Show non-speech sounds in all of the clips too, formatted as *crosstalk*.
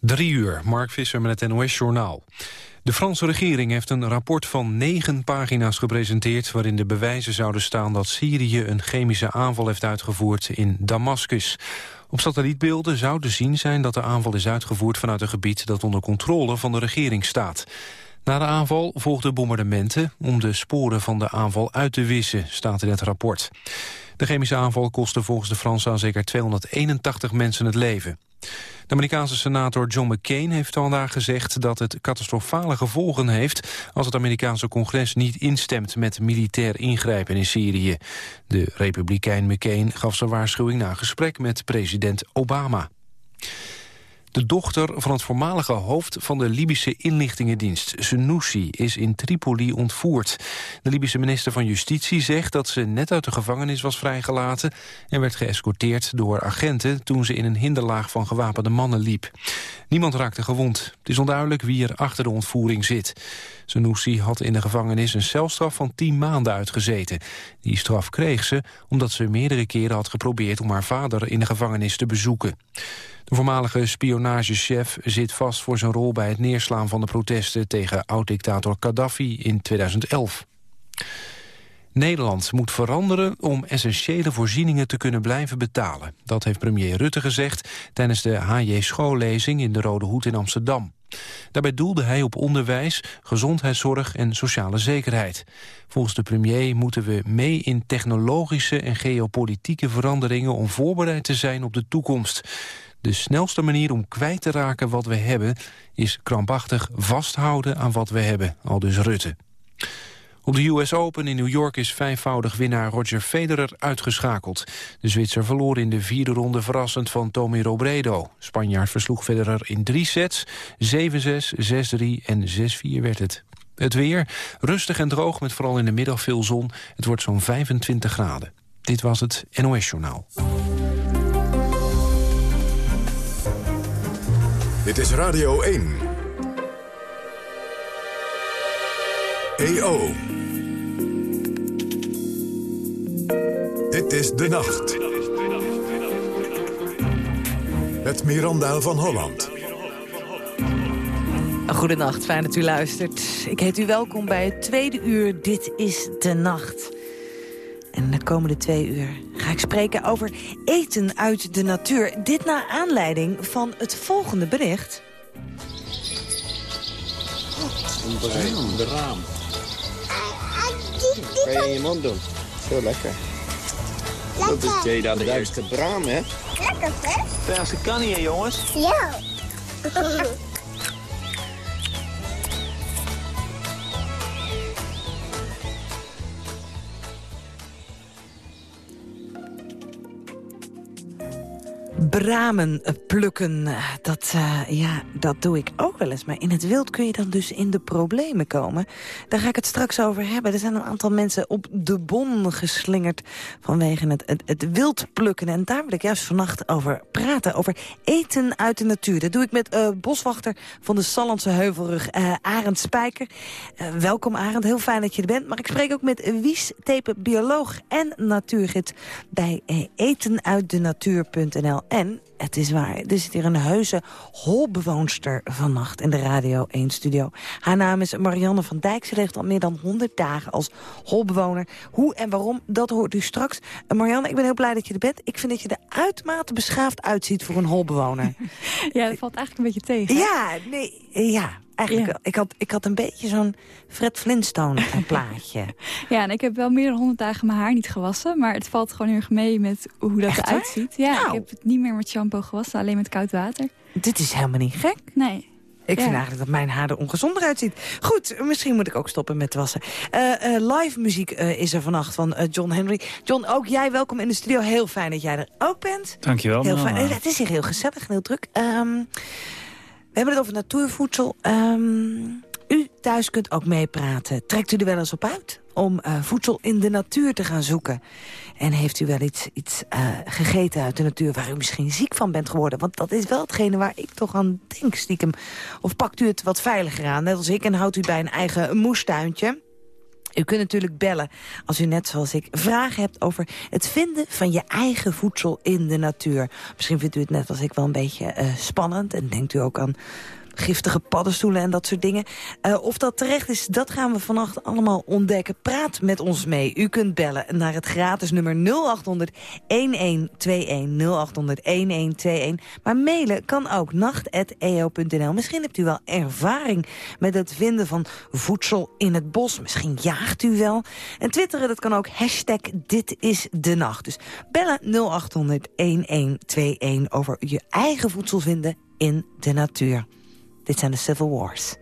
Drie uur, Mark Visser met het NOS-journaal. De Franse regering heeft een rapport van negen pagina's gepresenteerd... waarin de bewijzen zouden staan dat Syrië een chemische aanval heeft uitgevoerd in Damascus. Op satellietbeelden zou te zien zijn dat de aanval is uitgevoerd... vanuit een gebied dat onder controle van de regering staat. Na de aanval volgden bombardementen om de sporen van de aanval uit te wissen, staat in het rapport. De chemische aanval kostte volgens de Fransen aan zeker 281 mensen het leven. De Amerikaanse senator John McCain heeft vandaag gezegd dat het catastrofale gevolgen heeft als het Amerikaanse congres niet instemt met militair ingrijpen in Syrië. De republikein McCain gaf zijn waarschuwing na gesprek met president Obama. De dochter van het voormalige hoofd van de Libische inlichtingendienst, Senoussi, is in Tripoli ontvoerd. De Libische minister van Justitie zegt dat ze net uit de gevangenis was vrijgelaten en werd geëscorteerd door agenten toen ze in een hinderlaag van gewapende mannen liep. Niemand raakte gewond. Het is onduidelijk wie er achter de ontvoering zit. Senoussi had in de gevangenis een celstraf van 10 maanden uitgezeten. Die straf kreeg ze omdat ze meerdere keren had geprobeerd om haar vader in de gevangenis te bezoeken. De voormalige spionagechef zit vast voor zijn rol bij het neerslaan van de protesten tegen oud-dictator Gaddafi in 2011. Nederland moet veranderen om essentiële voorzieningen te kunnen blijven betalen. Dat heeft premier Rutte gezegd tijdens de HJ schoollezing in de Rode Hoed in Amsterdam. Daarbij doelde hij op onderwijs, gezondheidszorg en sociale zekerheid. Volgens de premier moeten we mee in technologische en geopolitieke veranderingen... om voorbereid te zijn op de toekomst. De snelste manier om kwijt te raken wat we hebben... is krampachtig vasthouden aan wat we hebben, al dus Rutte. Op de US Open in New York is vijfvoudig winnaar Roger Federer uitgeschakeld. De Zwitser verloor in de vierde ronde verrassend van Tommy Robredo. Spanjaard versloeg Federer in drie sets. 7-6, 6-3 en 6-4 werd het. Het weer, rustig en droog met vooral in de middag veel zon. Het wordt zo'n 25 graden. Dit was het NOS Journaal. Dit is Radio 1. EO. Dit is De Nacht. Met Miranda van Holland. Goedenacht, fijn dat u luistert. Ik heet u welkom bij het tweede uur Dit is De Nacht. En de komende twee uur ga ik spreken over eten uit de natuur. Dit naar aanleiding van het volgende bericht. Een. De raam. Kan je in je mond doen. Zo lekker. Dat is de juiste braam, hè? Lekker, hè? Verse kan hier, jongens. Ja. *laughs* bramen plukken. Dat, uh, ja, dat doe ik ook wel eens. Maar in het wild kun je dan dus in de problemen komen. Daar ga ik het straks over hebben. Er zijn een aantal mensen op de bon geslingerd... vanwege het, het, wild plukken. En daar wil ik juist vannacht over praten. Over eten uit de natuur. Dat doe ik met uh, boswachter van de Sallandse Heuvelrug, uh, Arend Spijker. welkom Arend, heel fijn dat je er bent. Maar ik spreek ook met Wies Tepe, bioloog en natuurgids... bij etenuitdenatuur.nl. En het is waar, er zit hier een heuse holbewoonster vannacht in de Radio 1-studio. Haar naam is Marianne van Dijk. Ze leeft al meer dan 100 dagen als holbewoner. Hoe en waarom, dat hoort u straks. Marianne, ik ben heel blij dat je er bent. Ik vind dat je er uitermate beschaafd uitziet voor een holbewoner. *laughs* Ja, dat valt eigenlijk een beetje tegen. Ja, nee, ja. Eigenlijk, ik, had, ik had een beetje zo'n Fred Flintstone *laughs* plaatje. ja, en ik heb wel meer dan 100 dagen mijn haar niet gewassen. Maar het valt gewoon heel erg mee met hoe dat eruit ziet. Ja, ik nou. heb het niet meer met shampoo gewassen, alleen met koud water. Dit is helemaal niet gek. Nee. Ik vind eigenlijk dat mijn haar er ongezonder uitziet. Goed, misschien moet ik ook stoppen met wassen. Uh, uh, live muziek uh, is er vannacht van John Henry. John, ook jij welkom in de studio. Heel fijn dat jij er ook bent. Dankjewel. Heel fijn. Het is hier heel gezellig en heel druk. Um, we hebben het over natuurvoedsel. Um, u thuis kunt ook meepraten. Trekt u er wel eens op uit om uh, voedsel in de natuur te gaan zoeken? En heeft u wel iets, iets uh, gegeten uit de natuur waar u misschien ziek van bent geworden? Want dat is wel hetgene waar ik toch aan denk stiekem. Of pakt u het wat veiliger aan, net als ik, en houdt u bij een eigen moestuintje? U kunt natuurlijk bellen als u net zoals ik vragen hebt over het vinden van je eigen voedsel in de natuur. Misschien vindt u het net als ik wel een beetje uh, spannend en denkt u ook aan giftige paddenstoelen en dat soort dingen. Uh, of dat terecht is, dat gaan we vannacht allemaal ontdekken. Praat met ons mee. U kunt bellen naar het gratis nummer 0800 1121 0800 1121. Maar mailen kan ook nacht.eo.nl. Misschien hebt u wel ervaring met het vinden van voedsel in het bos. Misschien jaagt u wel. En twitteren, dat kan ook hashtag dit is de nacht. Dus bellen 0800 1121 over je eigen voedsel vinden in de natuur. Dit zijn de Civil Wars.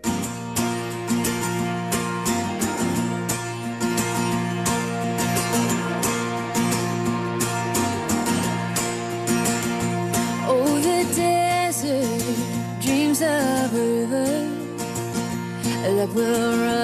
Oh, the desert dreams of river that will run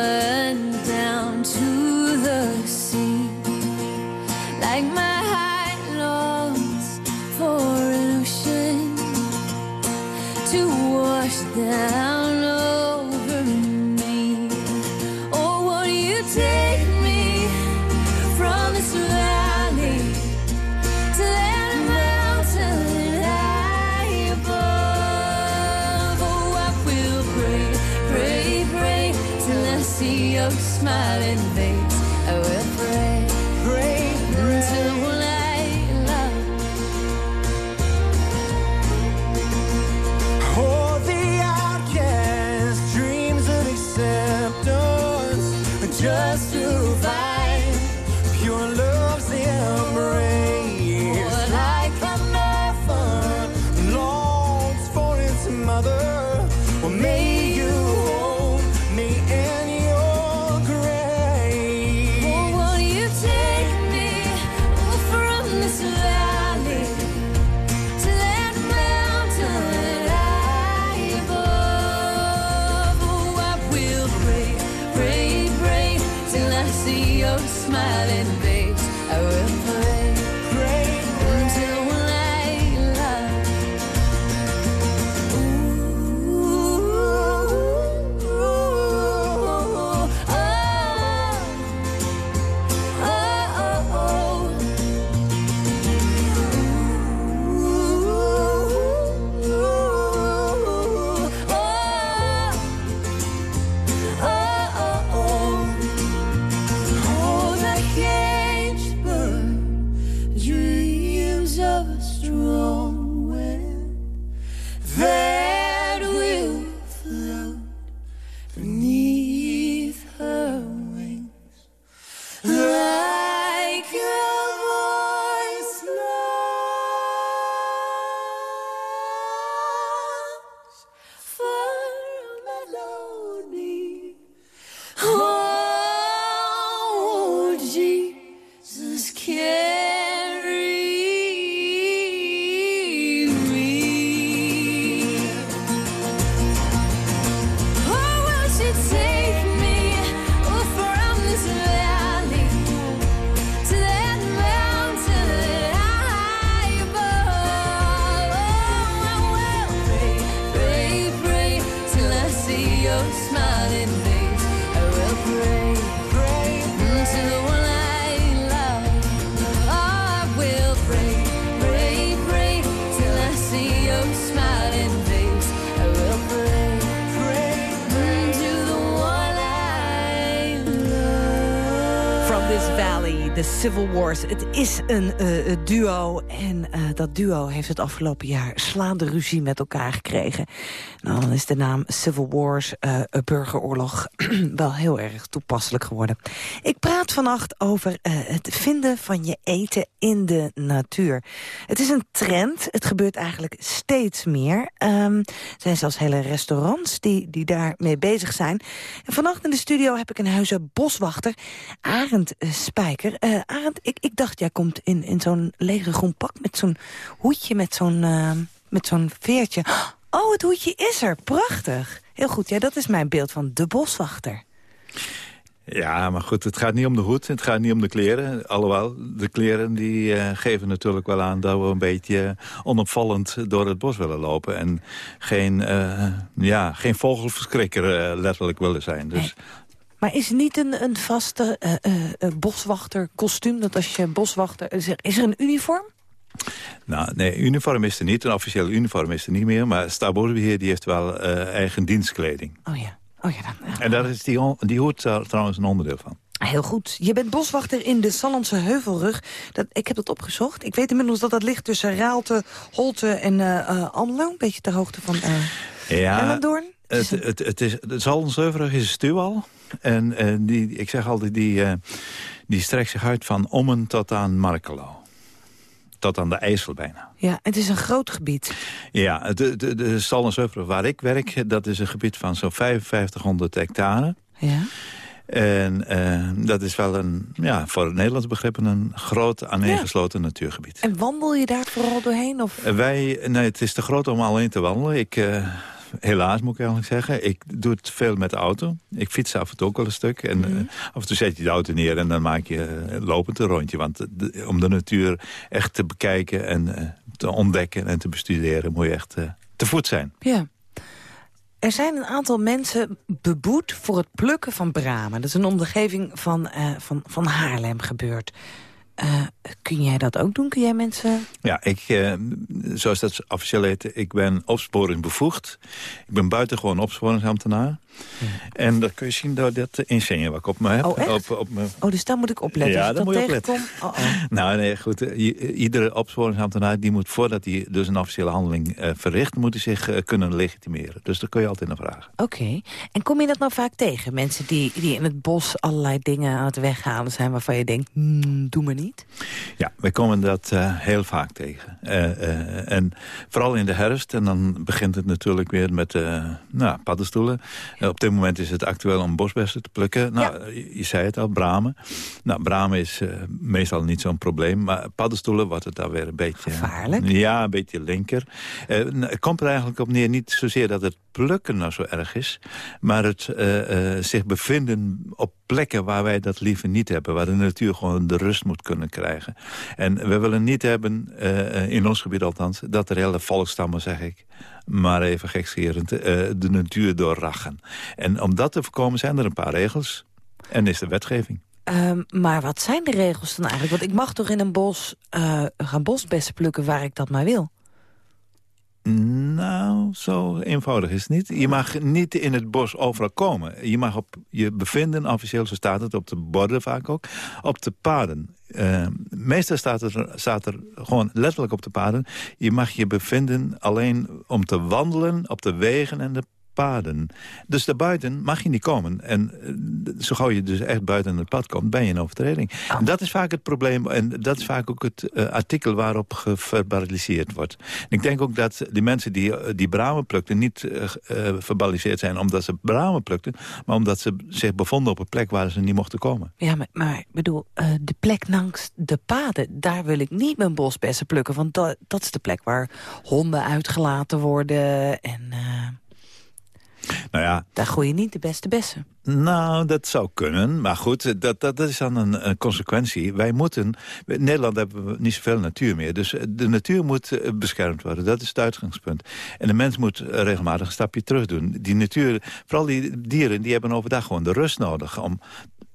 Het is een eh, duo en eh, dat duo heeft het afgelopen jaar slaande ruzie met elkaar gekregen. Nou, dan is de naam Civil Wars, een burgeroorlog, *clears throat* wel heel erg toepasselijk geworden. Ik praat vannacht over eh, het vinden van je eten in de natuur. Het is een trend, het gebeurt eigenlijk steeds meer. Ehm, er zijn zelfs hele restaurants die, die daarmee bezig zijn. En vannacht in de studio heb ik een huizen boswachter, Arend eh, Spijker. Eh Arend, ik, ik dacht, jij komt in, in zo'n lege groen pak met zo'n hoedje, met zo'n met zo'n veertje. Oh, het hoedje is er. Prachtig. Heel goed, ja, dat is mijn beeld van de boswachter. Ja, maar goed, het gaat niet om de hoed, het gaat niet om de kleren. Alhoewel, de kleren die eh, geven natuurlijk wel aan dat we een beetje onopvallend door het bos willen lopen. En geen, eh, ja, geen vogelverschrikker eh, letterlijk willen zijn. Dus Nee. Maar is niet een, een vaste boswachter kostuum? Dat als je boswachter... Is er, is er een uniform? Nou, nee, uniform is er niet. Een officieel uniform is er niet meer. Maar Staatsbosbeheer die heeft wel eh, eigen dienstkleding. Oh ja. Oh ja, dan. En daar is die, die hoort daar trouwens een onderdeel van. Heel goed. Je bent boswachter in de Sallandse Heuvelrug. Dat, ik heb dat opgezocht. Ik weet inmiddels dat dat ligt tussen Raalte, Holte en Almelo. Een beetje ter hoogte van eh Ja, het, het, het is, het Zaldenzeuverig is een stuwal. En die, ik zeg altijd, die, die strekt zich uit van Ommen tot aan Markelo. Tot aan de IJssel bijna. Ja, het is een groot gebied. Ja, de, de, de Zaldenzeuverig waar ik werk, dat is een gebied van zo'n 5500 hectare. Ja. En eh, dat is wel een, ja, voor het Nederlands begrippen een groot aaneengesloten natuurgebied. En wandel je daar vooral doorheen? Of? Wij, nee, het is te groot om alleen te wandelen. Ik, eh, helaas moet ik eigenlijk zeggen. Ik doe het veel met de auto. Ik fiets af en toe ook wel een stuk. En eh, af en toe zet je de auto neer en dan maak je eh, lopend een rondje. Want de- om de natuur echt te bekijken en eh, te ontdekken en te bestuderen... moet je echt te voet zijn. Ja. Er zijn een aantal mensen beboet voor het plukken van bramen. Dat is een omgeving van, van, van Haarlem gebeurd. Eh, kun jij dat ook doen? Kun jij mensen... Ja, ik, eh, zoals dat officieel heet, ik ben opsporingsbevoegd. Ik ben buitengewoon opsporingsambtenaar. En dat kun je zien door dat insigne wat ik op me heb. Oh, echt? Op, op mijn Oh, dus daar moet ik opletten. Ja, ik daar dan moet je opletten. Oh, oh. Nou, nee, goed. eh, Iedere opsporingsambtenaar die moet voordat hij dus een officiële handeling eh, verricht, moet hij zich eh, kunnen legitimeren. Dus dat kun je altijd naar vragen. Oké. En kom je dat nou vaak tegen? Mensen die, die in het bos allerlei dingen aan het weghalen zijn... waarvan je denkt, hmm, doe maar niet? Ja, wij komen dat eh, heel vaak tegen. Eh, eh, en vooral in de herfst. En dan begint het natuurlijk weer met nou, paddenstoelen. Op dit moment is het actueel om bosbessen te plukken. Nou, je, je zei het al, bramen. Nou, bramen is meestal niet zo'n probleem. Maar paddenstoelen wordt het dan weer een beetje... Gevaarlijk? Ja, een beetje linker. Het komt er eigenlijk op neer niet zozeer dat het plukken nou zo erg is... maar het zich bevinden op plekken waar wij dat liever niet hebben. Waar de natuur gewoon de rust moet kunnen krijgen. En we willen niet hebben, eh, in ons gebied althans... dat er hele volkstammen, zeg ik, maar even gekscherend... eh, de natuur doorrachen. En om dat te voorkomen zijn er een paar regels. En is de wetgeving. Ehm, maar wat zijn de regels dan eigenlijk? Want ik mag toch in een bos eh, gaan bosbessen plukken waar ik dat maar wil? Nou, zo eenvoudig is het niet. Je mag niet in het bos overal komen. Je mag op je bevinden, officieel zo staat het, op de borden vaak ook, op de paden. Eh, meestal staat er, staat er gewoon letterlijk op de paden... je mag je bevinden alleen om te wandelen op de wegen en de paden. Dus daarbuiten mag je niet komen. En eh, zo gauw je dus echt buiten het pad komt, ben je in overtreding. En dat is vaak het probleem. En dat is vaak ook het eh, artikel waarop geverbaliseerd wordt. En ik denk ook dat die mensen die, eh, die bramen plukten... niet eh, verbaliseerd zijn omdat ze bramen plukten... maar omdat ze zich bevonden op een plek waar ze niet mochten komen. Ja, maar, maar ik bedoel, de plek langs de paden... daar wil ik niet mijn bosbessen plukken. Want dat, dat is de plek waar honden uitgelaten worden. En Nou ja, daar je niet de beste bessen. Nou, dat zou kunnen. Maar goed, dat, dat, dat is dan een, een consequentie. Wij moeten... In Nederland hebben we niet zoveel natuur meer. Dus de natuur moet eh, beschermd worden. Dat is het uitgangspunt. En de mens moet regelmatig een stapje terug doen. Die natuur, vooral die dieren, die hebben overdag gewoon de rust nodig... om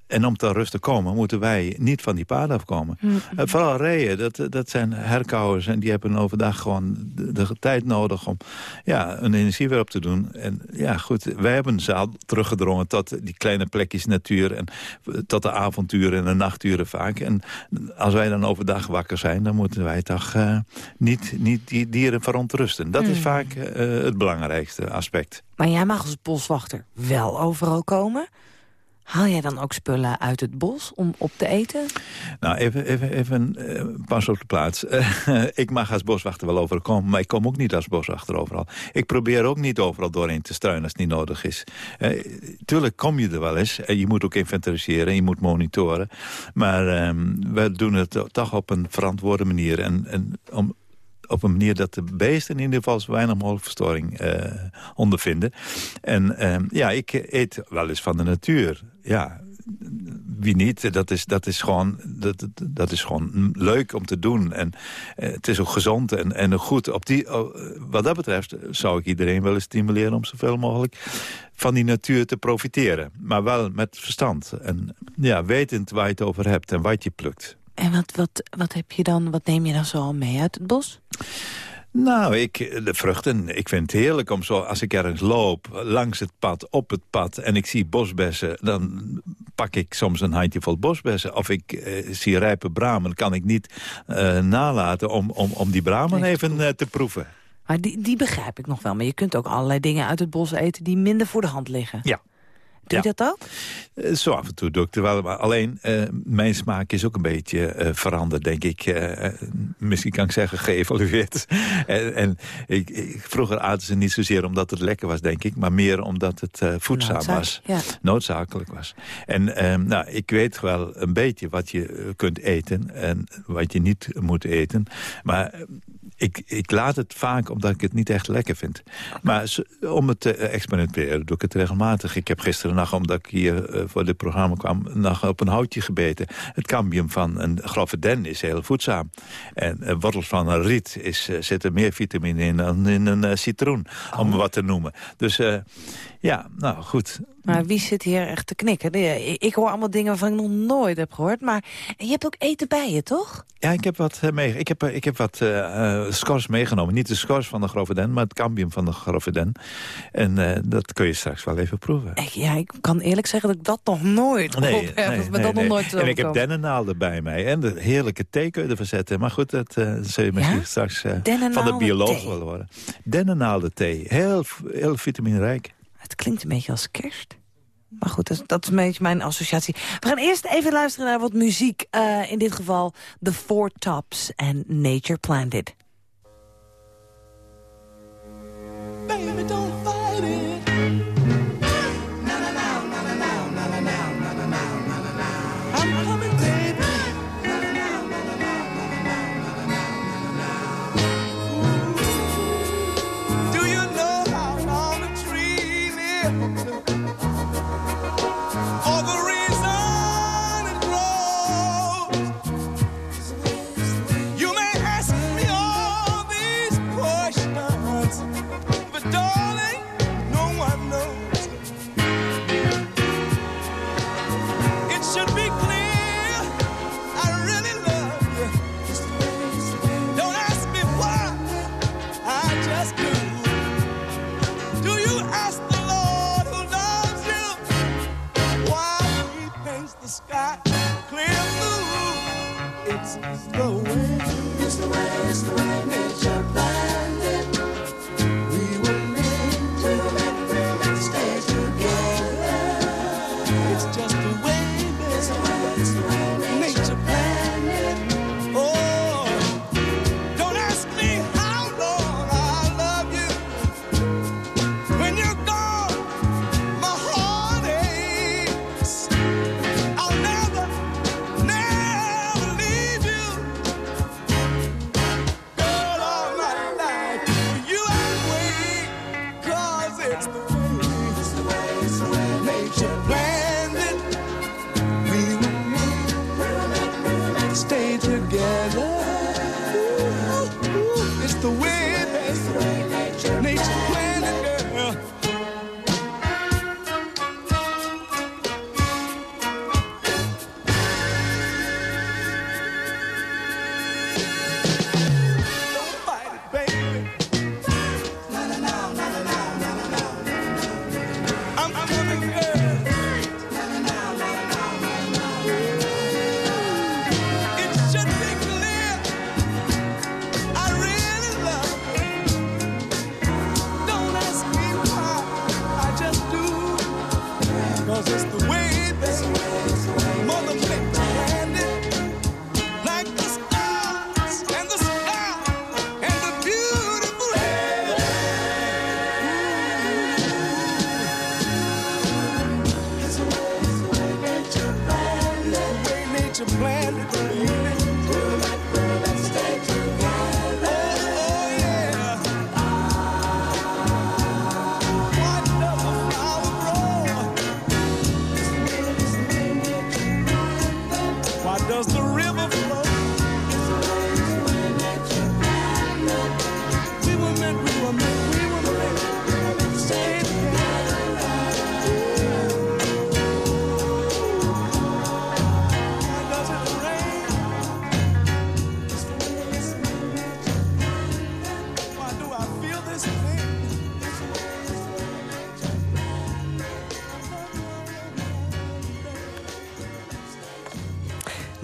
en om tot rust te komen, moeten wij niet van die paden afkomen. Eh, vooral reeën, dat, dat zijn herkauwers... en die hebben overdag gewoon de, de tijd nodig om ja, hun energie weer op te doen. En ja, goed, wij hebben ze al teruggedrongen tot die kleine plekjes natuur... en tot de avonturen en de nachturen vaak. En als wij dan overdag wakker zijn... dan moeten wij toch eh, niet, niet die dieren verontrusten. Dat is vaak eh, het belangrijkste aspect. Maar jij mag als boswachter wel overal komen. Haal jij dan ook spullen uit het bos om op te eten? Nou, even, even, even eh, pas op de plaats. Eh, *laughs* ik mag als boswachter wel overal komen, maar ik kom ook niet als boswachter overal. Ik probeer ook niet overal doorheen te struinen als het niet nodig is. Eh, tuurlijk kom je er wel eens. En je moet ook inventariseren, je moet monitoren. Maar ehm, we doen het toch op een verantwoorde manier. En, en om, op een manier dat de beesten in ieder geval zo weinig mogelijk verstoring eh, ondervinden. En ehm, ja, ik eet wel eens van de natuur. Ja, wie niet? Dat is, dat is, gewoon, dat, dat- is gewoon leuk om te doen. En eh, het is ook gezond en, en goed. Op die, oh, wat dat betreft zou ik iedereen willen stimuleren... om zoveel mogelijk van die natuur te profiteren. Maar wel met verstand. En ja, wetend waar je het over hebt en wat je plukt. En wat, wat, wat heb je dan, wat neem je dan zo al mee uit het bos? Nou, ik, de vruchten, ik vind het heerlijk om zo... als ik ergens loop, langs het pad, op het pad... en ik zie bosbessen, dan pak ik soms een handjevol bosbessen. Of ik eh, zie rijpe bramen, kan ik niet eh, nalaten... om, om, om die bramen even eh, te proeven. Maar die, die begrijp ik nog wel. Maar je kunt ook allerlei dingen uit het bos eten die minder voor de hand liggen. Ja. Doe je Ja. dat ook? Eh, Zo af en toe doe ik het wel. Maar alleen, eh, mijn smaak is ook een beetje eh, veranderd, denk ik. Misschien kan ik zeggen, geëvalueerd. *laughs* en en ik, ik- vroeger aten ze niet zozeer omdat het lekker was, denk ik. Maar meer omdat het voedzaam Noodzaak, was. ja. Noodzakelijk was. En ehm, nou, ik weet wel een beetje wat je kunt eten en wat je niet moet eten. Maar eh, ik, ik laat het vaak omdat ik het niet echt lekker vind. Maar om het te experimenteren doe ik het regelmatig. Ik heb gisteren nacht, omdat ik hier eh, voor dit programma kwam... nog op een houtje gebeten. Het cambium van een grove den is heel voedzaam. En eh, wortels van een riet is, eh, zit er meer vitamine in dan in een eh, citroen. Om wat te noemen. Dus eh, ja, nou goed. Maar wie zit hier echt te knikken? Nee, Ik, hoor allemaal dingen waarvan ik nog nooit heb gehoord. Maar je hebt ook eten bij je, toch? Ja, ik heb wat, eh, mee, ik heb, eh, ik heb wat eh, scores meegenomen. Niet de scores van de grove den, maar het cambium van de grove den. En dat kun je straks wel even proeven. Ja, ik kan eerlijk zeggen dat ik dat nog nooit op heb. me dat nog nooit En ik heb dennennaalden bij mij. En de heerlijke thee kun je ervan zetten. Maar goed, dat zul je misschien Ja? straks van de bioloog willen worden. Dennennaalden thee. Heel, heel vitaminrijk. Het klinkt een beetje als kerst. Maar goed, dat, is- een beetje mijn associatie. We gaan eerst even luisteren naar wat muziek. Eh, in dit geval The Four Tops en Nature Planned It. Baby, don't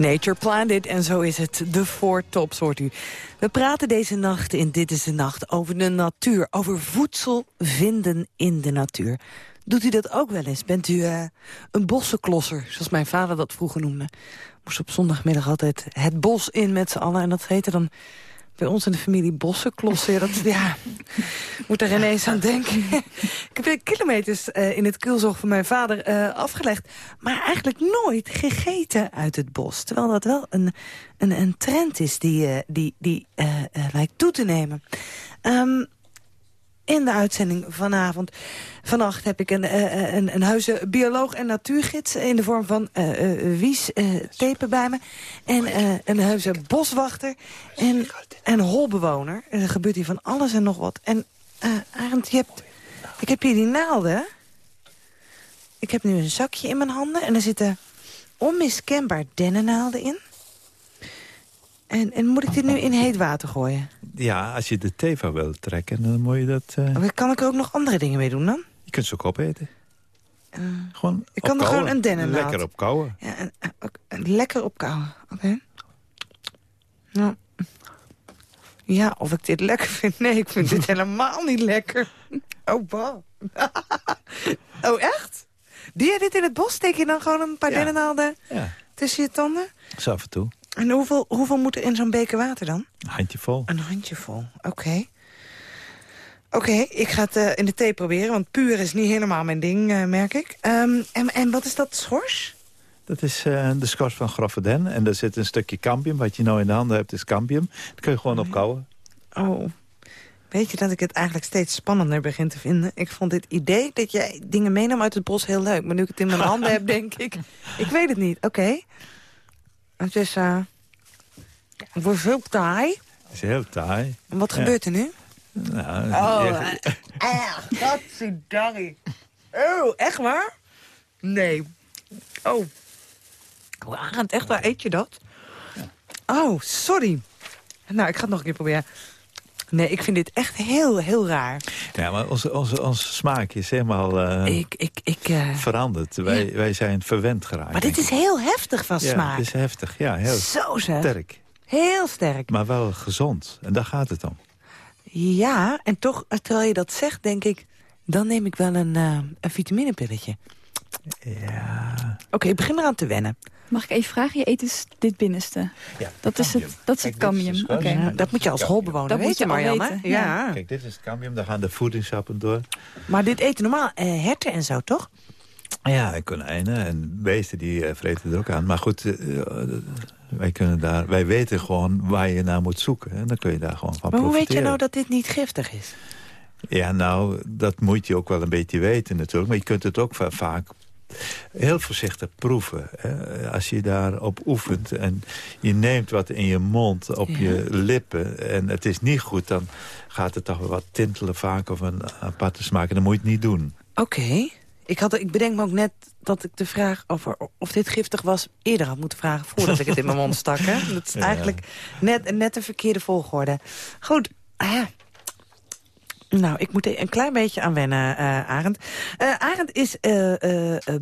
Nature Planet, en zo is het. De Four Tops hoort u. We praten deze nacht in Dit is de Nacht over de natuur. Over voedsel vinden in de natuur. Doet u dat ook wel eens? Bent u eh, een bossenklosser, zoals mijn vader dat vroeger noemde? Moest op zondagmiddag altijd het bos in met z'n allen. En dat heette dan bij ons in de familie bossenklossen. Dat, ja, moet er ineens aan denken. *laughs* ik heb kilometers eh, in het kulzog van mijn vader eh, afgelegd. Maar eigenlijk nooit gegeten uit het bos. Terwijl dat wel een, een, een trend is die, eh, die, die lijkt toe te nemen. Ehm, in de uitzending vanavond, vannacht, heb ik een, eh, een, een huizen bioloog en natuurgids... in de vorm van eh, Wies Tepen bij me. En een huizen boswachter en een holbewoner. En er gebeurt hier van alles en nog wat. En Arend, je hebt, ik heb hier die naalden. Ik heb nu een zakje in mijn handen en er zitten onmiskenbaar dennennaalden in. En, en moet ik dit nu in heet water gooien? Ja, als je de teva wil trekken, dan moet je dat... eh, Of Kan ik er ook nog andere dingen mee doen dan? je kunt ze ook opeten. Eh, Gewoon Ik kan er gewoon een dennennaald. Lekker opkouwen. Ja, en, en en lekker opkouwen. Oké. Nou. Ja, of ik dit lekker vind? *laughs* Nee, ik vind dit *laughs* helemaal niet lekker. *laughs* Oh, wow. oh, echt? Doe jij dit in het bos? Steek je dan gewoon een paar Ja. dennennaalden Ja, tussen je tanden? zo af en toe. En hoeveel, hoeveel moet er in zo'n beker water dan? Een handjevol. Een handjevol, oké. Oké, ik ga het eh, in de thee proberen, want puur is niet helemaal mijn ding, eh, merk ik. Ehm, en, en wat is dat, schors? Dat is eh, de schors van grove den. En daar zit een stukje cambium. Wat je nou in de handen hebt is cambium. Dat kun je gewoon opkouwen. Oh, weet je dat ik het eigenlijk steeds spannender begin te vinden? Ik vond dit idee dat jij dingen meenam uit het bos heel leuk. Maar nu ik het in mijn *laughs* handen heb, denk ik... Ik weet het niet, oké. Het is... eh het wordt heel taai. Dat is heel taai. En wat Ja. gebeurt er nu? Nou, Oh, je- ah, godzijdank. Oh, echt waar? Nee. Oh. Oh, Arend, echt waar? Eet je dat? Oh, sorry. Nou, ik ga het nog een keer proberen. Nee, ik vind dit echt heel, heel raar. ja, maar onze, onze, onze smaak is helemaal eh, Ik, ik, ik... eh, veranderd. Wij, wij zijn verwend geraakt. Maar dit is heel heftig van Ja, smaak. het is heftig. Ja, heel Zo zeg. sterk. Heel sterk. Maar wel gezond. En daar gaat het om. Ja, en toch, eh, terwijl je dat zegt, denk ik... dan neem ik wel een, een vitaminepilletje. Ja. Oké, ik begin eraan te wennen. Mag ik even vragen? Je eet dus dit binnenste. ja Dat is het, dat is het cambium. Oké. Ja, dat moet je als holbewoner Dat moet weten, je Marianne. weten, Ja. Kijk, dit is het cambium. Daar gaan de voedingssappen door. Maar dit eten normaal eh, herten en zo, toch? Ja, en konijnen en beesten die eh, vreten er ook aan. Maar goed, eh, eh, wij, kunnen daar, wij weten gewoon waar je naar moet zoeken. En dan kun je daar gewoon van Maar hoe weet je nou dat dit niet giftig is? Ja, nou, dat moet je ook wel een beetje weten natuurlijk. Maar je kunt het ook va- vaak heel voorzichtig proeven. Hè? Als je daarop oefent en je neemt wat in je mond, op Ja. je lippen... en het is niet goed, dan gaat het toch wel wat tintelen vaak... of een aparte smaak. En dan moet je het niet doen. Oké. Ik, had, ik bedenk me ook net dat ik de vraag over of dit giftig was... eerder had moeten vragen voordat ik het in mijn mond stak. Hè? Dat is *laughs* Ja. eigenlijk net, net de verkeerde volgorde. Goed. Ah, ja. Nou, ik moet er een klein beetje aan wennen, eh Arend. Eh Arend is eh,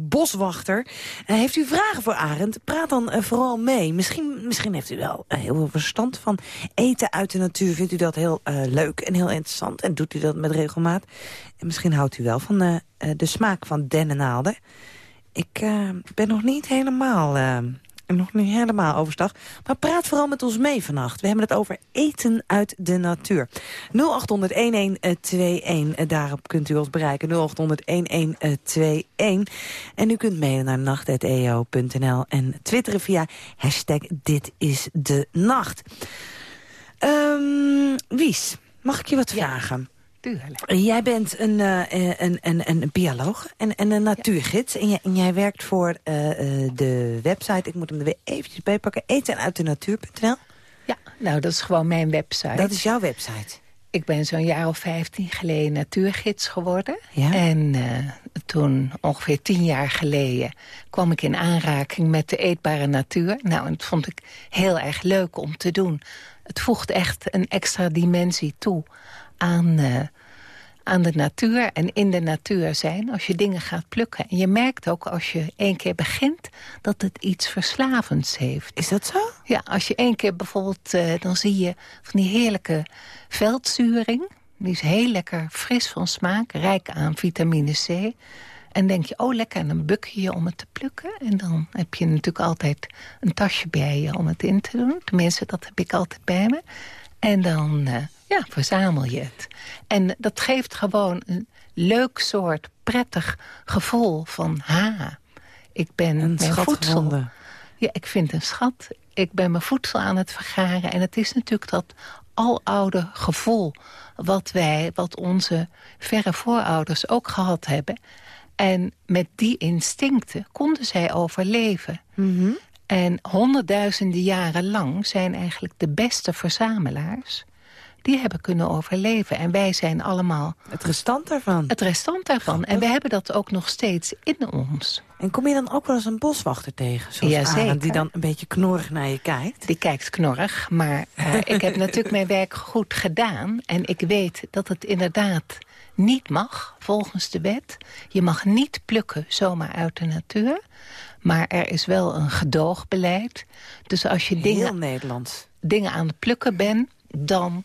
boswachter. Heeft u vragen voor Arend? Praat dan vooral mee. Misschien, misschien heeft u wel heel veel verstand van eten uit de natuur. Vindt u dat heel leuk en heel interessant? En doet u dat met regelmaat? En misschien houdt u wel van de smaak van dennennaalden. Ik ben nog niet helemaal... nog niet helemaal overstag. Maar praat vooral met ons mee vannacht. We hebben het over eten uit de natuur. 0800-1121. Daarop kunt u ons bereiken. 0800-1121. En u kunt mailen naar nacht.eo.nl. En twitteren via hashtag dit is de nacht. Ehm, Wies, mag ik je wat vragen? Jij bent een, eh, een, een, een bioloog en, en een natuurgids. En, jij, en jij werkt voor eh, eh, de website, ik moet hem er weer eventjes bij pakken... etenuitdenatuur.nl. Ja, nou, dat is gewoon mijn website. Dat is jouw website. Ik ben zo'n jaar of 15 geleden natuurgids geworden. Ja. En eh, toen, ongeveer tien jaar geleden, kwam ik in aanraking met de eetbare natuur. Nou, en dat vond ik heel erg leuk om te doen. Het voegt echt een extra dimensie toe aan, eh, aan de natuur en in de natuur zijn als je dingen gaat plukken. En je merkt ook als je één keer begint dat het iets verslavends heeft. Is dat zo? Ja, als je één keer bijvoorbeeld, eh, dan zie je van die heerlijke veldzuring. Die is heel lekker fris van smaak, rijk aan vitamine C. En denk je, oh lekker, en dan buk je je om het te plukken. En dan heb je natuurlijk altijd een tasje bij je om het in te doen. Tenminste, dat heb ik altijd bij me. En dan eh, ja, verzamel je het. En dat geeft gewoon een leuk soort prettig gevoel van... ha, ik ben Een mijn voedsel. gevonden. Ja, ik vind een schat. Ik ben mijn voedsel aan het vergaren. En het is natuurlijk dat aloude gevoel... wat wij, wat onze verre voorouders ook gehad hebben. En met die instincten konden zij overleven. Mhm. En honderdduizenden jaren lang zijn eigenlijk de beste verzamelaars... die hebben kunnen overleven. En wij zijn allemaal Het restant daarvan. het restant daarvan. En we hebben dat ook nog steeds in ons. En kom je dan ook wel eens een boswachter tegen? Zoals Jazeker. Arend, die dan een beetje knorrig naar je kijkt? Die kijkt knorrig, maar eh, ik heb *laughs* natuurlijk mijn werk goed gedaan. En ik weet dat het inderdaad niet mag, volgens de wet. Je mag niet plukken zomaar uit de natuur. Maar er is wel een gedoogbeleid. Dus als je Heel dingen, dingen aan het plukken bent... dan,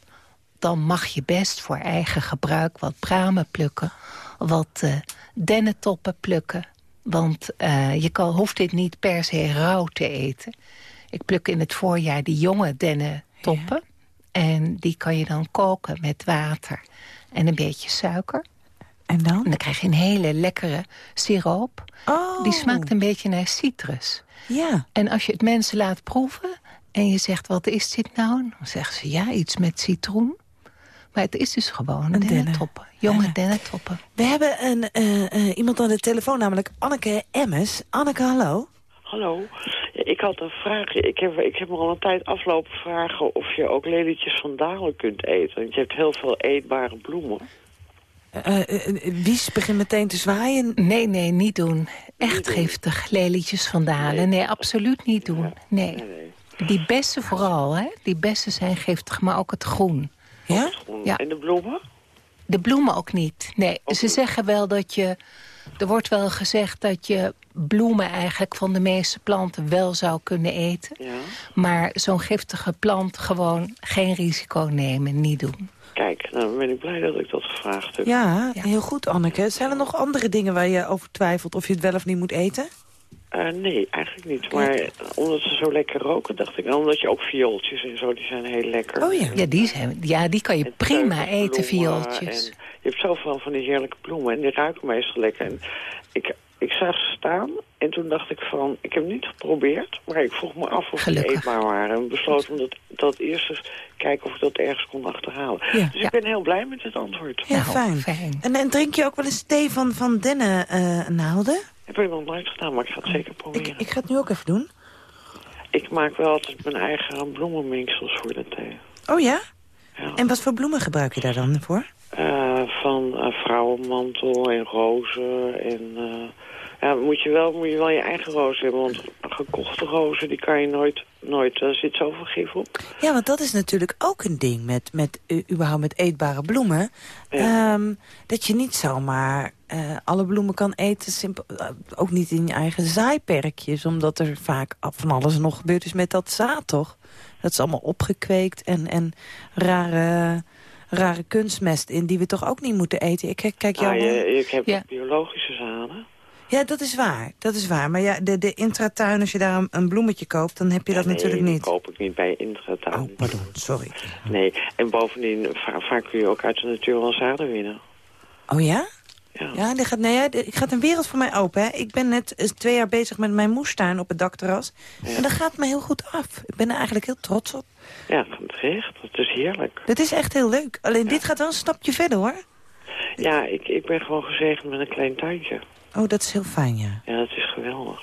dan mag je best voor eigen gebruik wat bramen plukken. Wat eh dennentoppen plukken. Want eh, je kan, hoeft dit niet per se rauw te eten. Ik pluk in het voorjaar die jonge dennentoppen. En die kan je dan koken met water en een beetje suiker. En dan? En dan krijg je een hele lekkere siroop. Oh. Die smaakt een beetje naar citrus. Ja. En als je het mensen laat proeven en je zegt, wat is dit nou? Dan zeggen ze, ja, iets met citroen. Maar het is dus gewoon Een dennen. dennentoppen. Jonge Ja. dennentoppen. We hebben een, eh, eh, iemand aan de telefoon, namelijk Anneke Emmes. Anneke, hallo. Hallo. Ik had een vraag. Ik heb, ik heb me al een tijd aflopen vragen of je ook lelietjes van dalen kunt eten. Want je hebt heel veel eetbare bloemen. Eh, eh, eh, Wies begint meteen te zwaaien. Nee, nee, niet doen. Echt doen. giftig. Lelietjes van dalen. Nee. Nee, absoluut niet doen. Nee. Nee, nee. Die bessen vooral, hè. Die bessen zijn giftig, maar ook het groen. Ja? Ja. En de bloemen? De bloemen ook niet. Nee, Ook ze niet. zeggen wel dat je... Er wordt wel gezegd dat je bloemen eigenlijk van de meeste planten wel zou kunnen eten. Ja. Maar zo'n giftige plant gewoon geen risico nemen, niet doen. Kijk, nou dan ben ik blij dat ik dat gevraagd heb. Ja, Ja. heel goed, Anneke. Zijn er nog andere dingen waar je over twijfelt of je het wel of niet moet eten? Eh, nee, eigenlijk niet. Maar omdat ze zo lekker roken, dacht ik... Omdat je ook viooltjes en zo, die zijn heel lekker. Oh ja. Ja, die, zijn, ja, die kan je En prima eten, viooltjes. en Je hebt zoveel van die heerlijke bloemen en die ruiken meestal lekker. En ik, ik zag ze staan en toen dacht ik van... Ik heb het niet geprobeerd, maar ik vroeg me af of die eetbaar waren. En besloot om dat, dat eerst eens kijken of ik dat ergens kon achterhalen. Ja. Dus Ja. ik ben heel blij met het antwoord. Ja, Nou, fijn. fijn. En, en drink je ook wel eens thee van, van dennennaalden? Heb ik nog nooit gedaan, maar ik ga het zeker proberen. ik ga het nu ook even doen. Ik maak wel altijd mijn eigen bloemenmengsels voor de thee. Oh ja? Ja. En wat voor bloemen gebruik je daar dan voor? Eh, van eh, vrouwenmantel en rozen en... ja, moet je, wel, moet je wel je eigen rozen hebben, want gekochte rozen die kan je nooit... nooit er zit zoveel gif op. Ja, want dat is natuurlijk ook een ding met, met uh, überhaupt met eetbare bloemen. Ja. Ehm, dat je niet zomaar eh, alle bloemen kan eten, simpel, eh, ook niet in je eigen zaaiperkjes. Omdat er vaak van alles nog gebeurd is met dat zaad, toch? Dat is allemaal opgekweekt en, en rare, rare kunstmest in die we toch ook niet moeten eten. Ik kijk, kijk jou... Ah, je, ik heb Ja. biologische zaden. Ja, dat is waar. Dat is waar. Maar ja, de, de intratuin, als je daar een, een bloemetje koopt, dan heb je dat nee, natuurlijk niet. koop ik niet bij Intratuin. Oh, pardon. Sorry. Nee, en bovendien, va- vaak kun je ook uit de natuur wel zaden winnen. Oh ja? Ja. Ja, die gaat, nee, gaat een wereld voor mij open. Hè. Ik ben net eh, twee jaar bezig met mijn moestuin op het dakterras. En dat gaat me heel goed af. Ik ben er eigenlijk heel trots op. Ja, terecht. Dat is heerlijk. Dat is echt heel leuk. Alleen dit gaat wel een stapje verder, hoor. Ja, ik, ik ben gewoon gezegend met een klein tuintje. Oh, dat is heel fijn, ja. Ja, dat is geweldig.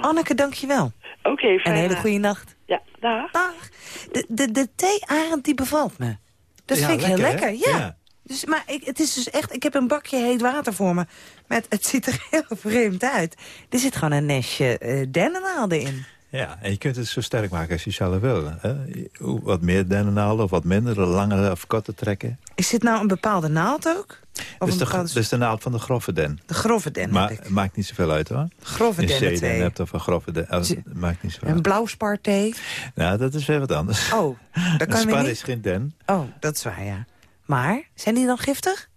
Anneke, dank je wel. Oké, En fijn. een hele goede nacht. Ja, dag. Dag. De, de, de thee-arend, die bevalt me. Dat Ja, vind ik heel lekker, lekker, hè? ja. Ja. Dus, maar ik, het is dus echt, ik heb een bakje heet water voor me. Maar het, ziet er *laughs* heel vreemd uit. Er zit gewoon een nestje eh dennennaalden in. Ja, en je kunt het zo sterk maken als je zelf wil. Hè? Wat meer dennennaalden of wat minder, langere of korte trekken. Is dit nou een bepaalde naald ook? Of is, de, bepaalde... de naald van de grove den. De grove den ik. maakt niet zoveel uit hoor. Grove Een C-den twee. hebt of een grove den. Oh, Zie- maakt niet zoveel Een uit. blauwsparthee. Nou, dat is weer wat anders. Oh, dat *laughs* kan je spar niet... is geen den. Oh, dat is waar, ja. Maar, zijn die dan giftig?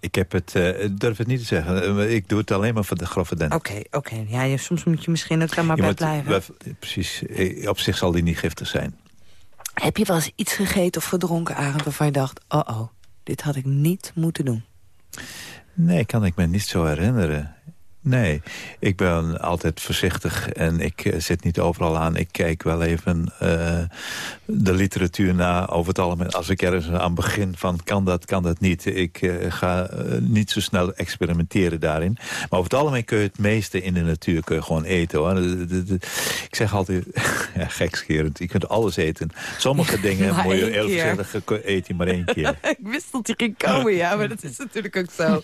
Ik heb het, ik durf het niet te zeggen. Eh, Ik doe het alleen maar voor de grove den. Oké, oké. Ja, soms moet je misschien ook daar maar Je bij moet- blijven. Precies. Eh, Op zich zal die niet giftig zijn. Heb je wel eens iets gegeten of gedronken, Arend, waarvan je dacht... oh, oh, dit had ik niet moeten doen? Nee, kan ik me niet zo herinneren. Nee, ik ben altijd voorzichtig en ik eh, zit niet overal aan. Ik kijk wel even eh, de literatuur na over het algemeen. Als ik ergens aan begin van kan dat, kan dat niet. Ik eh, ga niet zo snel experimenteren daarin. Maar over het algemeen kun je het meeste in de natuur kun je gewoon eten. Hoor. Ik zeg altijd, *laughs* ja, gekscherend, je kunt alles eten. Sommige *laughs* dingen moet je heel voorzichtig je maar één keer. *laughs* ik wist dat die ging komen, ja, maar dat is natuurlijk ook zo.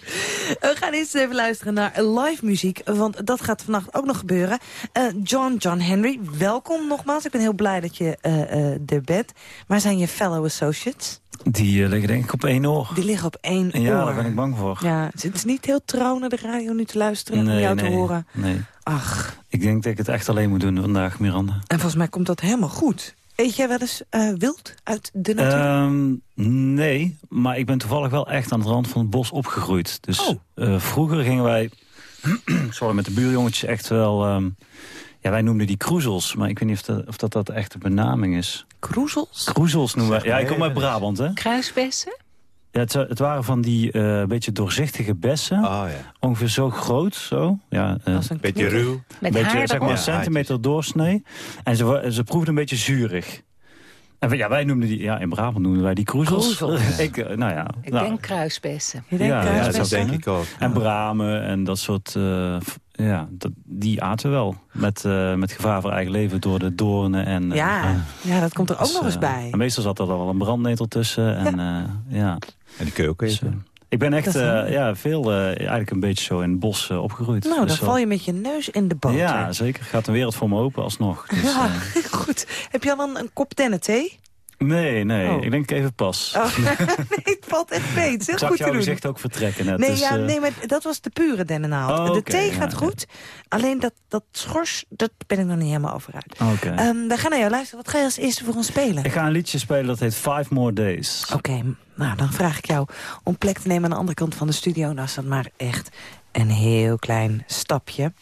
We gaan eerst even luisteren naar live muziek, want dat gaat vannacht ook nog gebeuren. Eh, John, John Henry, welkom nogmaals. Ik ben heel blij dat je eh, eh, er bent. Waar zijn je fellow associates? Die liggen denk ik op één oor. Die liggen op één Ja, oor. daar ben ik bang voor. Ja, het is niet heel trouw naar de radio nu te luisteren en jou te horen. Nee. Ach, Ik denk dat ik het echt alleen moet doen vandaag, Miranda. en volgens mij komt dat helemaal goed. Eet jij wel eens wild uit de natuur? Ehm, nee, maar ik ben toevallig wel echt aan het rand van het bos opgegroeid. Dus Oh. vroeger gingen wij *clears throat* sorry, met de buurjongetjes echt wel... ehm, ja, wij noemden die kroezels, maar ik weet niet of dat of dat, dat echt de benaming is. Kroezels? Kroezels noemen wij. Ja, ik kom uit. Brabant, hè. Kruisbessen? Ja, het, het waren van die eh beetje doorzichtige bessen. Ah ja, Ongeveer zo groot, zo. Ja, eh, een beetje ruw. Met beetje, haar zeg maar, een centimeter doorsnee. En ze, ze proefden een beetje zuurig. Ja, wij noemden die, ja, in Brabant noemden wij die kroezels. Kroezels. *laughs* ik, eh, nou ja. Ik nou, denk kruisbessen. Je denkt Ja, ja, Ja, kruisbessen? dat denk ik ook. En bramen en dat soort, eh, ja, dat, die aten we wel. Met, eh, met gevaar voor eigen leven door de doornen. En, Ja, eh, ja, dat komt er ook dus, nog eens bij. Meestal zat er wel een brandnetel tussen. En, ja. ja. En die kun je ook Dus, eten. eh, ik ben echt eh, ja, veel, eh, eigenlijk een beetje zo in het bos eh, opgegroeid. Nou, dan Dus wel- val je met je neus in de boter. Ja, zeker. Gaat een wereld voor me open alsnog. *laughs* Dus, Ja, goed. Heb je al een, een kop dennethee? Nee, nee. Oh. Ik denk even pas. Oh, *laughs* nee, het valt echt mee. Het is heel ik zag goed te doen. gezicht ook vertrekken net. Nee, dus, ja, eh, nee, maar dat was de pure dennennaald. Oh, de thee gaat ja. goed. Alleen dat, dat schors, dat ben ik nog niet helemaal over uit. Oké. Ehm, we gaan naar jou luisteren. Wat ga je als eerste voor ons spelen? Ik ga een liedje spelen dat heet Five More Days. Oké, nou dan vraag ik jou om plek te nemen aan de andere kant van de studio. Nou is dat maar echt een heel klein stapje.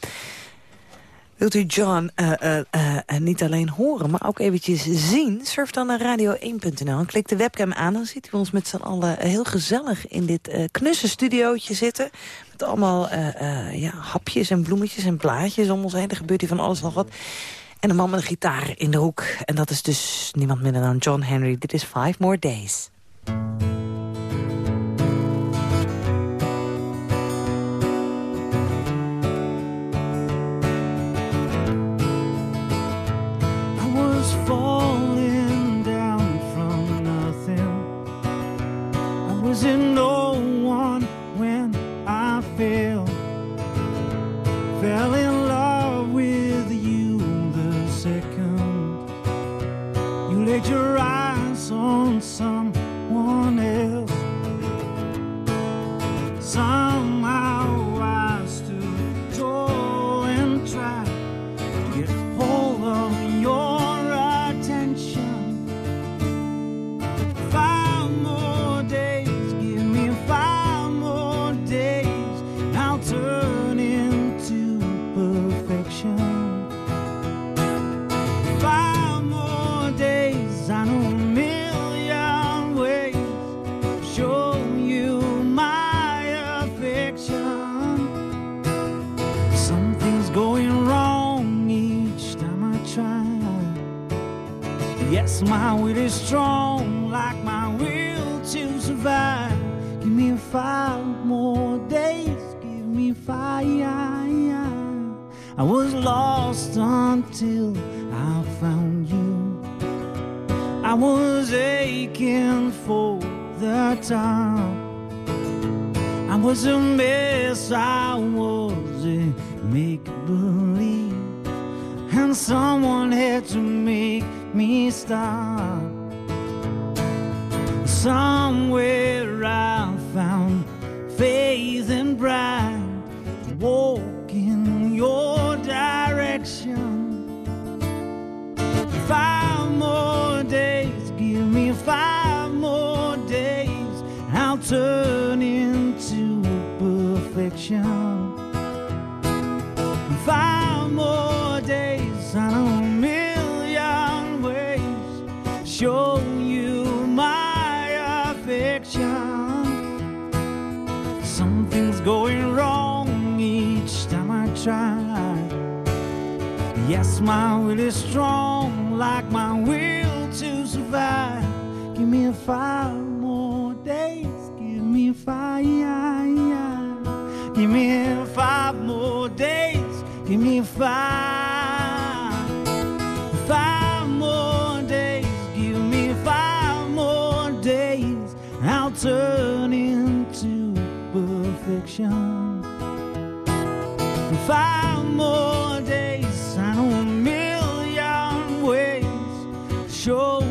Wilt u John eh, eh, eh, niet alleen horen, maar ook eventjes zien? Surf dan naar radio1.nl en klik de webcam aan. Dan ziet u ons met z'n allen heel gezellig in dit knusse studiootje zitten. Met allemaal ja, hapjes en bloemetjes en blaadjes om ons heen. Er gebeurt hier van alles nog wat. En een man met een gitaar in de hoek. En dat is dus niemand minder dan John Henry. Dit is Five More Days. Falling down from nothing. I was in no one when I fell. Fell in love with you the second you laid your eyes on someone else. Somehow to survive. Give me five more days, give me five. Give me five more days, give me five. Five more days, give me five more days. I'll turn into perfection. Five more Show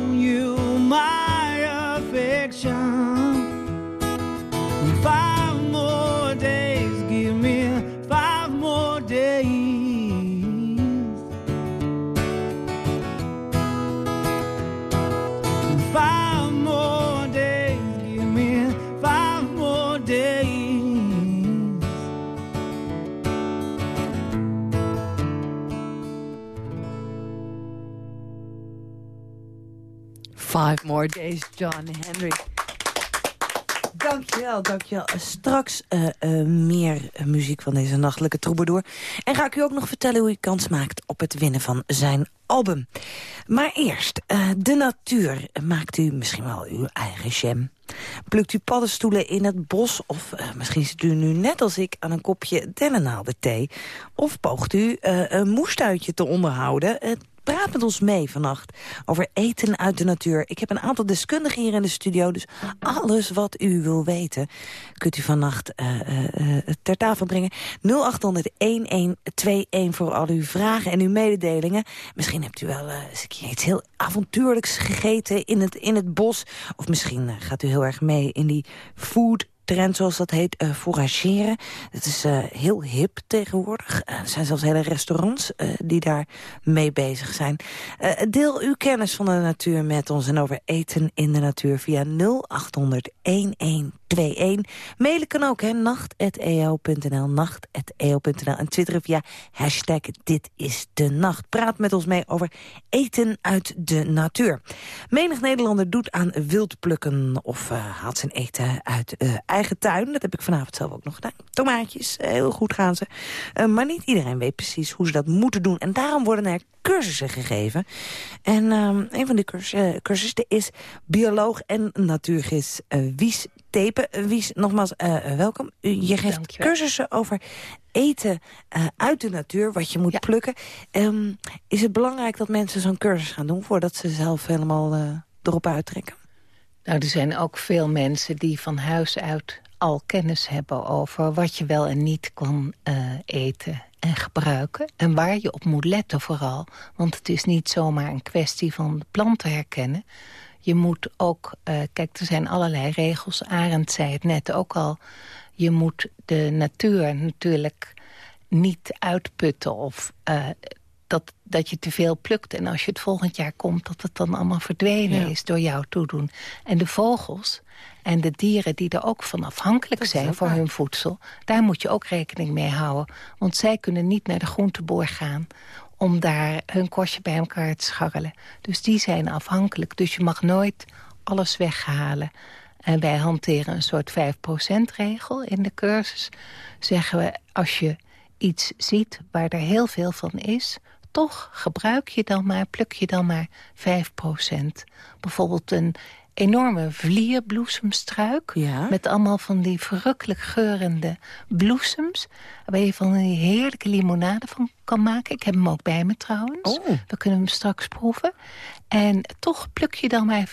Five more days, John Henry. Dankjewel, dankjewel. Straks eh, eh, meer eh, muziek van deze nachtelijke troubadour. En ga ik u ook nog vertellen hoe u kans maakt op het winnen van zijn album. Maar eerst, de natuur. Maakt u misschien wel uw eigen jam? Plukt u paddenstoelen in het bos? Of misschien zit u nu net als ik aan een kopje dennennaaldenthee? Of poogt u een moestuintje te onderhouden? Praat met ons mee vannacht over eten uit de natuur. Ik heb een aantal deskundigen hier in de studio, dus alles wat u wil weten... kunt u vannacht eh, eh, eh, ter tafel brengen. 0800-1121 voor al uw vragen en uw mededelingen. Misschien hebt u wel eens een keer iets heel avontuurlijks gegeten in het, in het bos. Of misschien gaat u heel erg mee in die food trend, zoals dat heet, eh forageren. Het is eh, heel hip tegenwoordig. Eh, er zijn zelfs hele restaurants die daar mee bezig zijn. Deel uw kennis van de natuur met ons en over eten in de natuur via 0800 1121. Mailen kan ook, hè, nacht.eo.nl, nacht.eo.nl. En twitteren via hashtag dit is de nacht. Praat met ons mee over eten uit de natuur. Menig Nederlander doet aan wildplukken of eh, haalt zijn eten uit eh, eigen tuin. Dat heb ik vanavond zelf ook nog gedaan. Tomaatjes, eh, heel goed gaan ze. Maar niet iedereen weet precies hoe ze dat moeten doen. En daarom worden er cursussen gegeven. En ehm, een van die cursus, cursussen is bioloog en natuurgis eh, Wies Tepen. Eh, Wies, nogmaals eh, welkom. U, je geeft Dankjewel. cursussen over eten eh, uit de natuur, wat je moet plukken. Ehm, is het belangrijk dat mensen zo'n cursus gaan doen... voordat ze zelf helemaal eh, erop uittrekken? Nou, er zijn ook veel mensen die van huis uit al kennis hebben over wat je wel en niet kan eh, eten en gebruiken. En waar je op moet letten vooral. Want het is niet zomaar een kwestie van planten herkennen. Je moet ook, eh, kijk, er zijn allerlei regels. Arend zei het net ook al. Je moet de natuur natuurlijk niet uitputten of eh, dat, dat je te veel plukt. En als je het volgend jaar komt, dat het dan allemaal verdwenen Ja. is door jouw toedoen. En de vogels en de dieren die er ook van afhankelijk Dat zijn voor waar. hun voedsel... daar moet je ook rekening mee houden. Want zij kunnen niet naar de groenteboer gaan om daar hun kostje bij elkaar te scharrelen. Dus die zijn afhankelijk. Dus je mag nooit alles weghalen. En wij hanteren een soort 5%-regel in de cursus. Zeggen we, als je iets ziet waar er heel veel van is... toch gebruik je dan maar, pluk je dan maar 5%. Bijvoorbeeld een enorme vlierbloesemstruik... Ja. met allemaal van die verrukkelijk geurende bloesems... waar je van die heerlijke limonade van kan maken. Ik heb hem ook bij me trouwens. Oh. We kunnen hem straks proeven. En toch pluk je dan maar 5%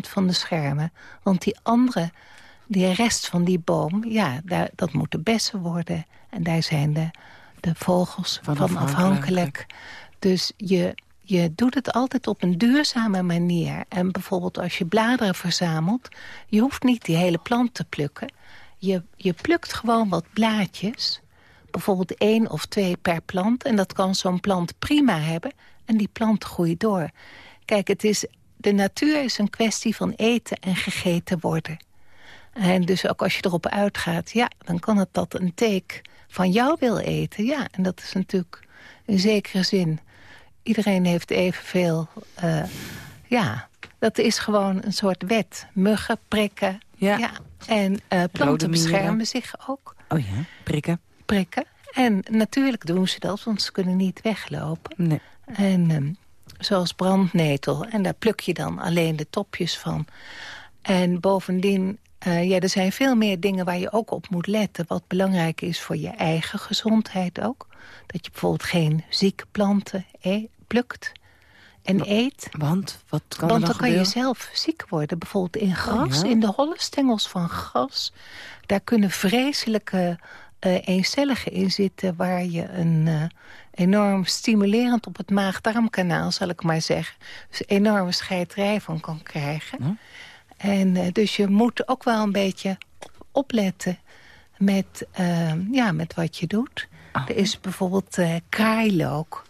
van de schermen. Want die andere, die rest van die boom... ja, daar, dat moeten bessen worden. En daar zijn de, de vogels Van van, afhankelijk. afhankelijk. Dus je, je doet het altijd op een duurzame manier. En bijvoorbeeld als je bladeren verzamelt... je hoeft niet die hele plant te plukken. Je, je plukt gewoon wat blaadjes. Bijvoorbeeld één of twee per plant. En dat kan zo'n plant prima hebben. En die plant groeit door. Kijk, het is, de natuur is een kwestie van eten en gegeten worden. En dus ook als je erop uitgaat, ja, dan kan het dat een teek van jou wil eten. Ja, en dat is natuurlijk in zekere zin. Iedereen heeft evenveel, eh ja, dat is gewoon een soort wet. Muggen, prikken, ja. En eh, planten beschermen zich ook. Oh ja, prikken. Prikken. En natuurlijk doen ze dat, want ze kunnen niet weglopen. Nee. En ehm, zoals brandnetel. En daar pluk je dan alleen de topjes van. En bovendien, eh, ja, er zijn veel meer dingen waar je ook op moet letten. Wat belangrijk is voor je eigen gezondheid ook. Dat je bijvoorbeeld geen zieke planten plukt en eet. Want? Wat kan Want dan dan kan je zelf ziek worden. Bijvoorbeeld in gras, ja? in de holle stengels van gras. Daar kunnen vreselijke eh eencelligen in zitten... waar je een eh, enorm stimulerend op het maag-darmkanaal, zal ik maar zeggen... dus enorme scheiterij van kan krijgen. En eh, dus je moet ook wel een beetje op- opletten met, ja, met wat je doet. Er is bijvoorbeeld kraailook.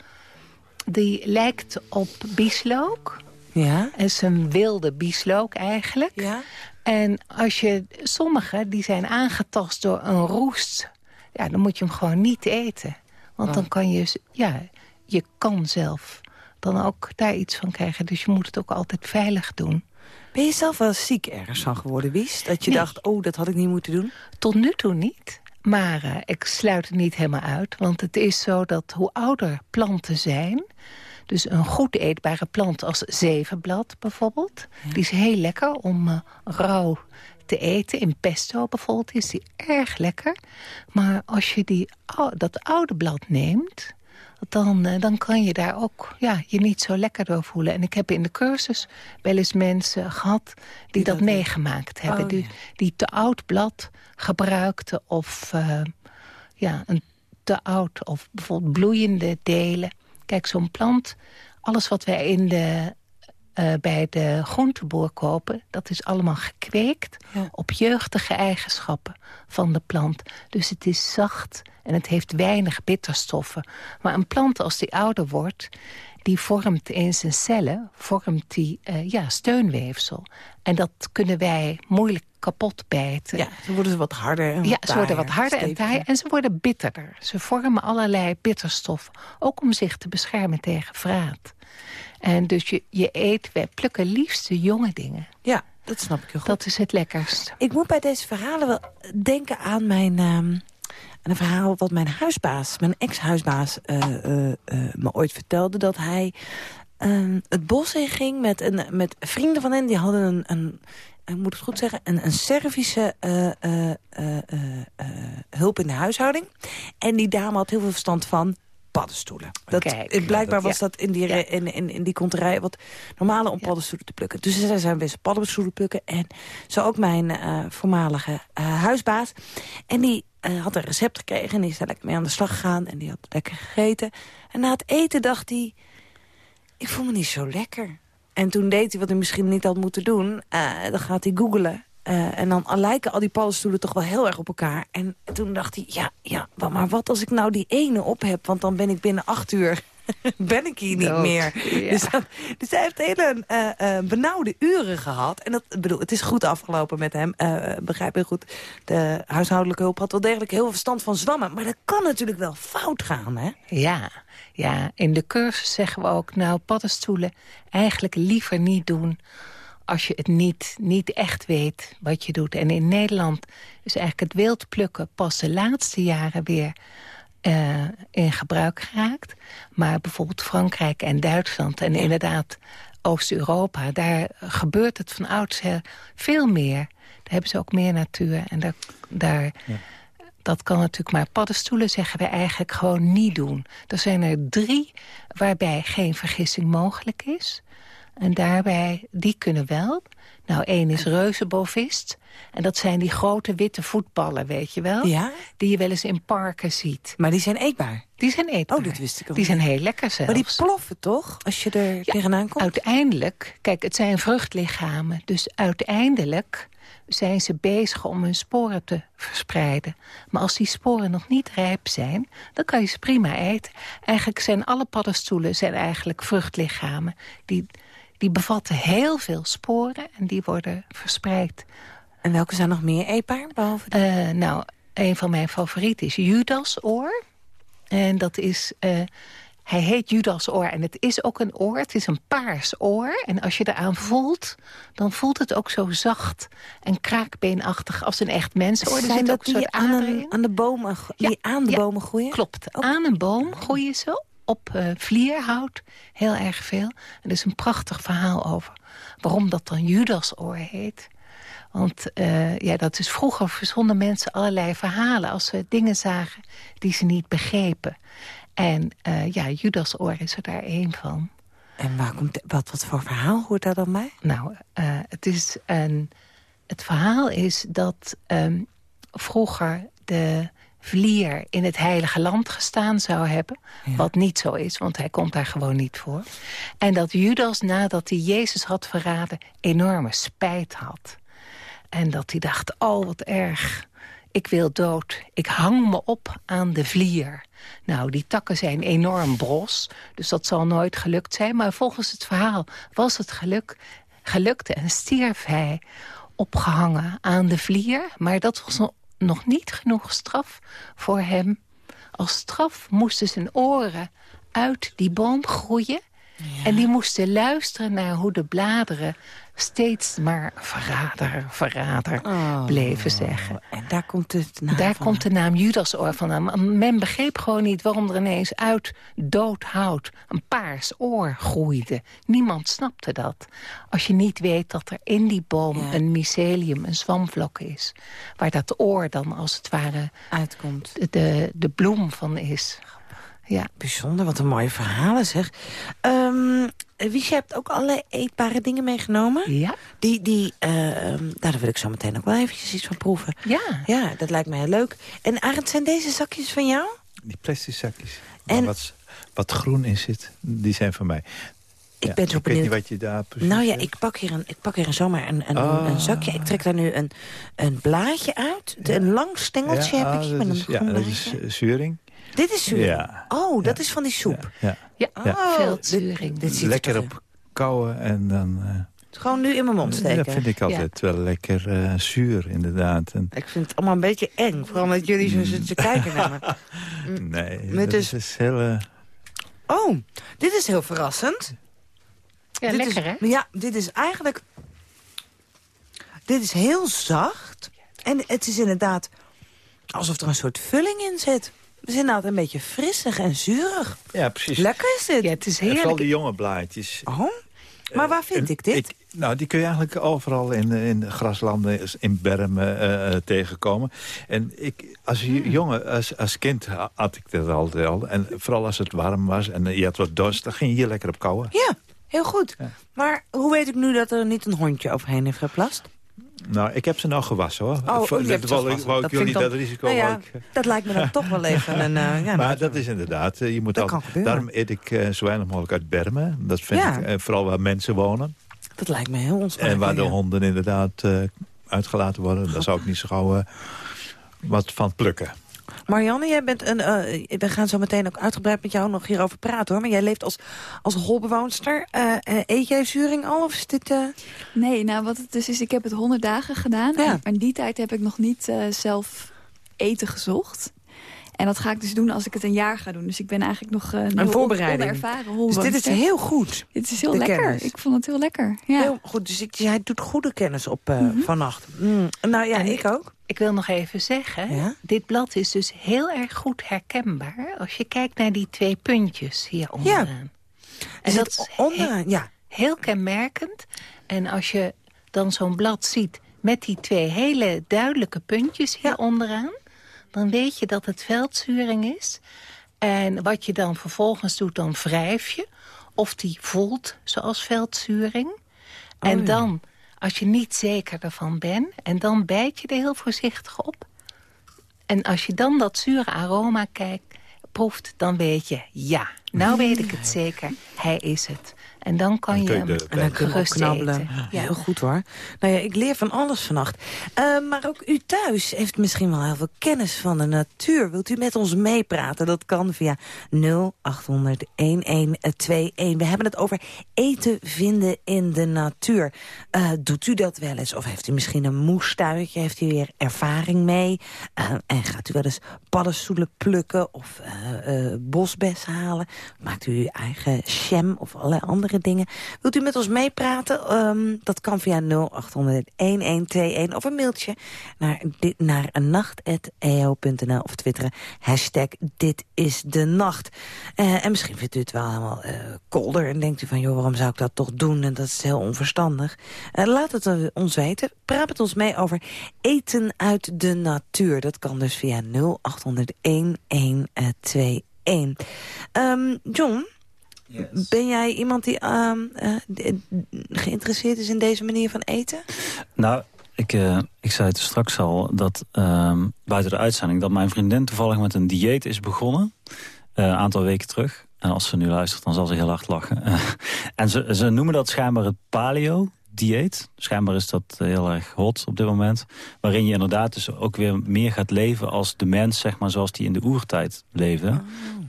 Die lijkt op bieslook. Ja. Het is een wilde bieslook eigenlijk. Ja. En als je, sommige die zijn aangetast door een roest... Ja, dan moet je hem gewoon niet eten. Want dan kan je, ja, je kan zelf dan ook daar iets van krijgen. Dus je moet het ook altijd veilig doen. Ben je zelf wel ziek ergens van geworden, Wies? Dat je Nee. dacht, oh, dat had ik niet moeten doen? Tot nu toe niet. Maar eh, ik sluit het niet helemaal uit. Want het is zo dat hoe ouder planten zijn... dus een goed eetbare plant als zevenblad bijvoorbeeld... die is heel lekker om eh, rauw te eten. In pesto bijvoorbeeld is die erg lekker. Maar als je die, dat oude blad neemt... Dan, eh, dan kan je daar ook ja, je niet zo lekker door voelen. En ik heb in de cursus wel eens mensen gehad die, dat, meegemaakt hebben. Oh, die, ja. die te oud blad gebruikten of eh, ja, een te oud of bijvoorbeeld bloeiende delen. Kijk, zo'n plant, alles wat wij in de, eh, bij de groenteboer kopen... dat is allemaal gekweekt op jeugdige eigenschappen van de plant. Dus het is zacht en het heeft weinig bitterstoffen. Maar een plant als die ouder wordt die vormt in zijn cellen vormt die, eh, ja, steunweefsel. En dat kunnen wij moeilijk kapot bijten. Ja, ze worden wat harder en Ja, ze worden wat harder en taaier en ze worden bitterder. Ze vormen allerlei bitterstoffen, ook om zich te beschermen tegen vraat. En dus je, je eet, wij plukken liefst de jonge dingen. Ja, dat snap ik heel goed. Dat is het lekkerst. Ik moet bij deze verhalen wel denken aan mijn... ehm, aan een verhaal wat mijn huisbaas, mijn ex-huisbaas, eh, eh, eh, me ooit vertelde. Dat hij ehm, het bos in ging met, een, met vrienden van hen. Die hadden een, een ik moet het goed zeggen, een, een Servische hulp in de huishouding. En die dame had heel veel verstand van paddenstoelen. Dat, Kijk, blijkbaar dat- was dat in die, in, in, in die konterij wat normaler om paddenstoelen te plukken. Dus zij zijn best paddenstoelen plukken. En zo ook mijn eh, voormalige eh, huisbaas. En die eh, had een recept gekregen en die is daar lekker mee aan de slag gegaan. En die had lekker gegeten. En na het eten dacht hij, ik voel me niet zo lekker. En toen deed hij wat hij misschien niet had moeten doen. Dan gaat hij googlen. Eh, en dan lijken al die paddenstoelen toch wel heel erg op elkaar. En toen dacht hij, ja, ja, maar wat als ik nou die ene op heb? Want dan ben ik binnen acht uur *laughs* ben ik hier niet Dood, meer. ja. Dus, dus hij heeft hele eh, eh, benauwde uren gehad. En dat, bedoel, het is goed afgelopen met hem. begrijp je goed. De huishoudelijke hulp had wel degelijk heel veel verstand van zwammen. Maar dat kan natuurlijk wel fout gaan, hè? Ja, ja, in de cursus zeggen we ook... nou, paddenstoelen eigenlijk liever niet doen... als je het niet, niet echt weet wat je doet. En in Nederland is eigenlijk het wildplukken... pas de laatste jaren weer eh, in gebruik geraakt. Maar bijvoorbeeld Frankrijk en Duitsland... en inderdaad Oost-Europa... daar gebeurt het van oudsher veel meer. Daar hebben ze ook meer natuur. En daar, daar, dat kan natuurlijk maar. Paddenstoelen zeggen we eigenlijk gewoon niet doen. Er zijn er drie waarbij geen vergissing mogelijk is. En daarbij, die kunnen wel. Nou, één is reuzenbovist. En dat zijn die grote witte voetballen, weet je wel? Ja? Die je wel eens in parken ziet. Maar die zijn eetbaar? Die zijn eetbaar. Oh, dat wist ik ook Die zijn heel lekker zelfs. Maar die ploffen toch, als je er tegenaan komt? Uiteindelijk, kijk, het zijn vruchtlichamen. Dus uiteindelijk zijn ze bezig om hun sporen te verspreiden. Maar als die sporen nog niet rijp zijn, dan kan je ze prima eten. Eigenlijk zijn alle paddenstoelen zijn eigenlijk vruchtlichamen. Die, die bevatten heel veel sporen en die worden verspreid. En welke zijn nog meer eetbaar? Behalve Eh, nou, een van mijn favorieten is Judasoor. En dat is... eh, hij heet Judasoor en het is ook een oor. Het is een paars oor. En als je eraan voelt, dan voelt het ook zo zacht en kraakbeenachtig als een echt mensoor. Er Zijn zit dat ook een die soort aan, een, aan de bomen, die aan de ja, bomen groeien? Klopt. Aan een boom groeien ze op eh, vlierhout heel erg veel. En er is een prachtig verhaal over waarom dat dan Judasoor heet. Want eh, ja, dat is vroeger verzonnen mensen allerlei verhalen... als ze dingen zagen die ze niet begrepen. En eh, ja, Judasoor is er daar één van. En waar komt, wat, wat voor verhaal hoort daar dan bij? Nou, het, is een, het verhaal is dat ehm, vroeger de vlier in het heilige land gestaan zou hebben. Wat niet zo is, want hij komt daar gewoon niet voor. En dat Judas, nadat hij Jezus had verraden, enorme spijt had. En dat hij dacht, oh wat erg, ik wil dood. Ik hang me op aan de vlier. Nou, die takken zijn enorm bros, dus dat zal nooit gelukt zijn. Maar volgens het verhaal was het geluk, gelukt en stierf hij opgehangen aan de vlier. Maar dat was no- nog niet genoeg straf voor hem. Als straf moesten zijn oren uit die boom groeien... En die moesten luisteren naar hoe de bladeren steeds maar verrader, verrader bleven zeggen. En daar komt het naam Daar van. komt de naam Judasoor vandaan. Maar Men begreep gewoon niet waarom er ineens uit dood hout een paars oor groeide. Niemand snapte dat. Als je niet weet dat er in die boom een mycelium, een zwamvlok is. Waar dat oor dan als het ware uitkomt. De, de, de bloem van is. Ja. Bijzonder, wat een mooie verhalen zeg. Ehm Wiesje hebt ook allerlei eetbare dingen meegenomen. Ja. Die, die, eh, ehm, daar wil ik zo meteen ook wel eventjes iets van proeven. Ja. Ja, dat lijkt me heel leuk. En Arend, zijn deze zakjes van jou? Die plastic zakjes. En- wat, wat groen in zit, die zijn van mij. Ik Ja, ben zo ik weet niet wat je daar precies... Nou ja, hebt. ik pak hier, een, ik pak hier een, zomaar een, een, Ah. een zakje. Ik trek daar nu een, een blaadje uit. De- Een lang stengeltje Ja, heb ik ah, hier met een is- Ja, groen dat is zuring. Dit is zuur. Ja. Oh, dat is van die soep. Ja. Ja, Oh, veldzuring. Dit, dit ziet er Lekker op kouwen en dan... eh, Gewoon nu in mijn mond steken. dat vind ik altijd wel lekker eh, zuur, inderdaad. En, Ik vind het allemaal een beetje eng. Vooral dat jullie zo zitten te kijken naar me. *laughs* nee, Met dat dus- is heel... Oh, dit is heel verrassend. Ja, dit lekker is, hè? Ja, dit is eigenlijk... Dit is heel zacht. En het is inderdaad alsof er een soort vulling in zit. Het is inderdaad een beetje frissig en zuurig. ja, precies. Lekker is dit. Ja, het is En vooral heerlijk. die jonge blaadjes. Oh, maar waar vind En ik dit? nou, die kun je eigenlijk overal in, in graslanden, in bermen eh, eh, tegenkomen. En ik, als, Hmm. jongen, als, als kind ha- had ik dat altijd al. En vooral als het warm was en je had wat dorst, dan ging je hier lekker op kouwen. Ja, heel goed. Maar hoe weet ik nu dat er niet een hondje overheen heeft geplast? Nou, ik heb ze nou gewassen hoor. Oh, je dat wou, ik- wou jullie dat risico... Nou ja, ik- Dat lijkt me dan *laughs* toch wel even een... eh, ja, maar dat is inderdaad, eh, je moet Dat al, daarom eet ik eh, zo weinig mogelijk uit bermen. Dat vind Ja. ik vooral waar mensen wonen. dat lijkt me heel onsmakelijk. En waar de honden inderdaad uitgelaten worden. Daar zou ik niet zo gauw wat van plukken. Marianne, jij bent een, eh, we gaan zo meteen ook uitgebreid met jou nog hierover praten hoor. Maar jij leeft als, als holbewoonster. Eh, eh, eet jij zuring al of is dit... Nee, nou wat het dus is, ik heb het 100 dagen gedaan. Ja. En in die tijd heb ik nog niet zelf eten gezocht. En dat ga ik dus doen als ik het een jaar ga doen. Dus ik ben eigenlijk nog eh, een voorbereiding. onervaren Dus dit is heel goed. Dit is heel lekker. kennis. Ik vond het heel lekker. Ja. Heel goed. Dus ik, jij doet goede kennis op eh, vannacht. Mm. Nou ja, En ik ook. Ik wil nog even zeggen, Ja? dit blad is dus heel erg goed herkenbaar... als je kijkt naar die twee puntjes hier onderaan. En Is dat is onderaan? Ja. heel kenmerkend. En als je dan zo'n blad ziet met die twee hele duidelijke puntjes hier onderaan... dan weet je dat het veldzuring is. En wat je dan vervolgens doet, dan wrijf je of die voelt zoals veldzuring. en ja. Als je niet zeker ervan bent... en dan bijt je er heel voorzichtig op. En als je dan dat zure aroma kijkt, proeft, dan weet je... ja, nou weet ik het zeker, hij is het. En dan kan je hem En gerust knabbelen. eten. Ja, heel goed hoor. Nou ja, ik leer van alles vannacht. Eh, maar ook u thuis heeft misschien wel heel veel kennis van de natuur. Wilt u met ons meepraten? Dat kan via 0800 1121. We hebben het over eten vinden in de natuur. Eh, doet u dat wel eens? Of heeft u misschien een moestuintje? Heeft u weer ervaring mee? Eh, en gaat u wel eens paddenstoelen plukken of bosbes halen? Maakt u uw eigen jam of allerlei andere dingen? Wilt u met ons meepraten? Ehm, dat kan via 0800-1121 of een mailtje naar, naar nacht.eo.nl of twitteren. Hashtag dit is de nacht. Eh, en misschien vindt u het wel helemaal eh, kolder en denkt u van... joh, waarom zou ik dat toch doen? En dat is heel onverstandig. Eh, laat het ons weten. Praat met ons mee over eten uit de natuur. Dat kan dus via 0800-1121. Ehm, John... Ben jij iemand die ehm, eh, geïnteresseerd is in deze manier van eten? Nou, ik, eh, ik zei het straks al, dat ehm, buiten de uitzending... dat mijn vriendin toevallig met een dieet is begonnen. eh, Een aantal weken terug. En als ze nu luistert, dan zal ze heel hard lachen. *laughs* en ze, ze noemen dat schijnbaar het paleo-dieet. Schijnbaar is dat eh, heel erg hot op dit moment. Waarin je inderdaad dus ook weer meer gaat leven als de mens... zeg maar zoals die in de oertijd leefde.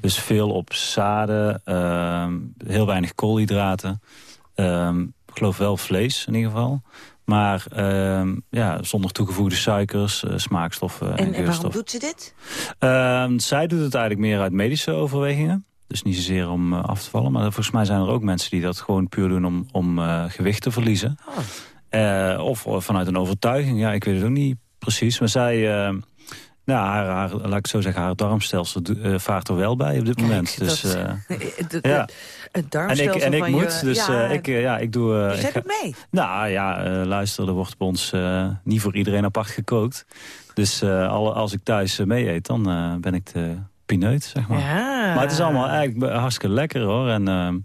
Dus veel op zaden, ehm, heel weinig koolhydraten. Ehm, ik geloof wel vlees in ieder geval. Maar ehm, ja, zonder toegevoegde suikers, eh, smaakstoffen en, En, en waarom doet ze dit? Zij doot het eigenlijk meer uit medische overwegingen. Dus niet zozeer om eh, af te vallen. Maar volgens mij zijn er ook mensen die dat gewoon puur doen om, om eh, gewicht te verliezen. Eh, of vanuit een overtuiging. Ja, ik weet het ook niet precies. Maar zij... nou, haar, haar, laat ik het zo zeggen, haar darmstelsel vaart er wel bij op dit moment. Dus, *laughs* dat- Het- het- ja. Het en ik, darmstelsel en ik van moet, je- dus ja, ik, ja, ik doe... Dus jij ik ga- doet mee? Nou ja, luister, er wordt bij ons niet voor iedereen apart gekookt. Dus alle, als ik thuis mee eet, dan ben ik de pineut, zeg maar. Ja. Maar het is allemaal eigenlijk hartstikke lekker, hoor. En ehm,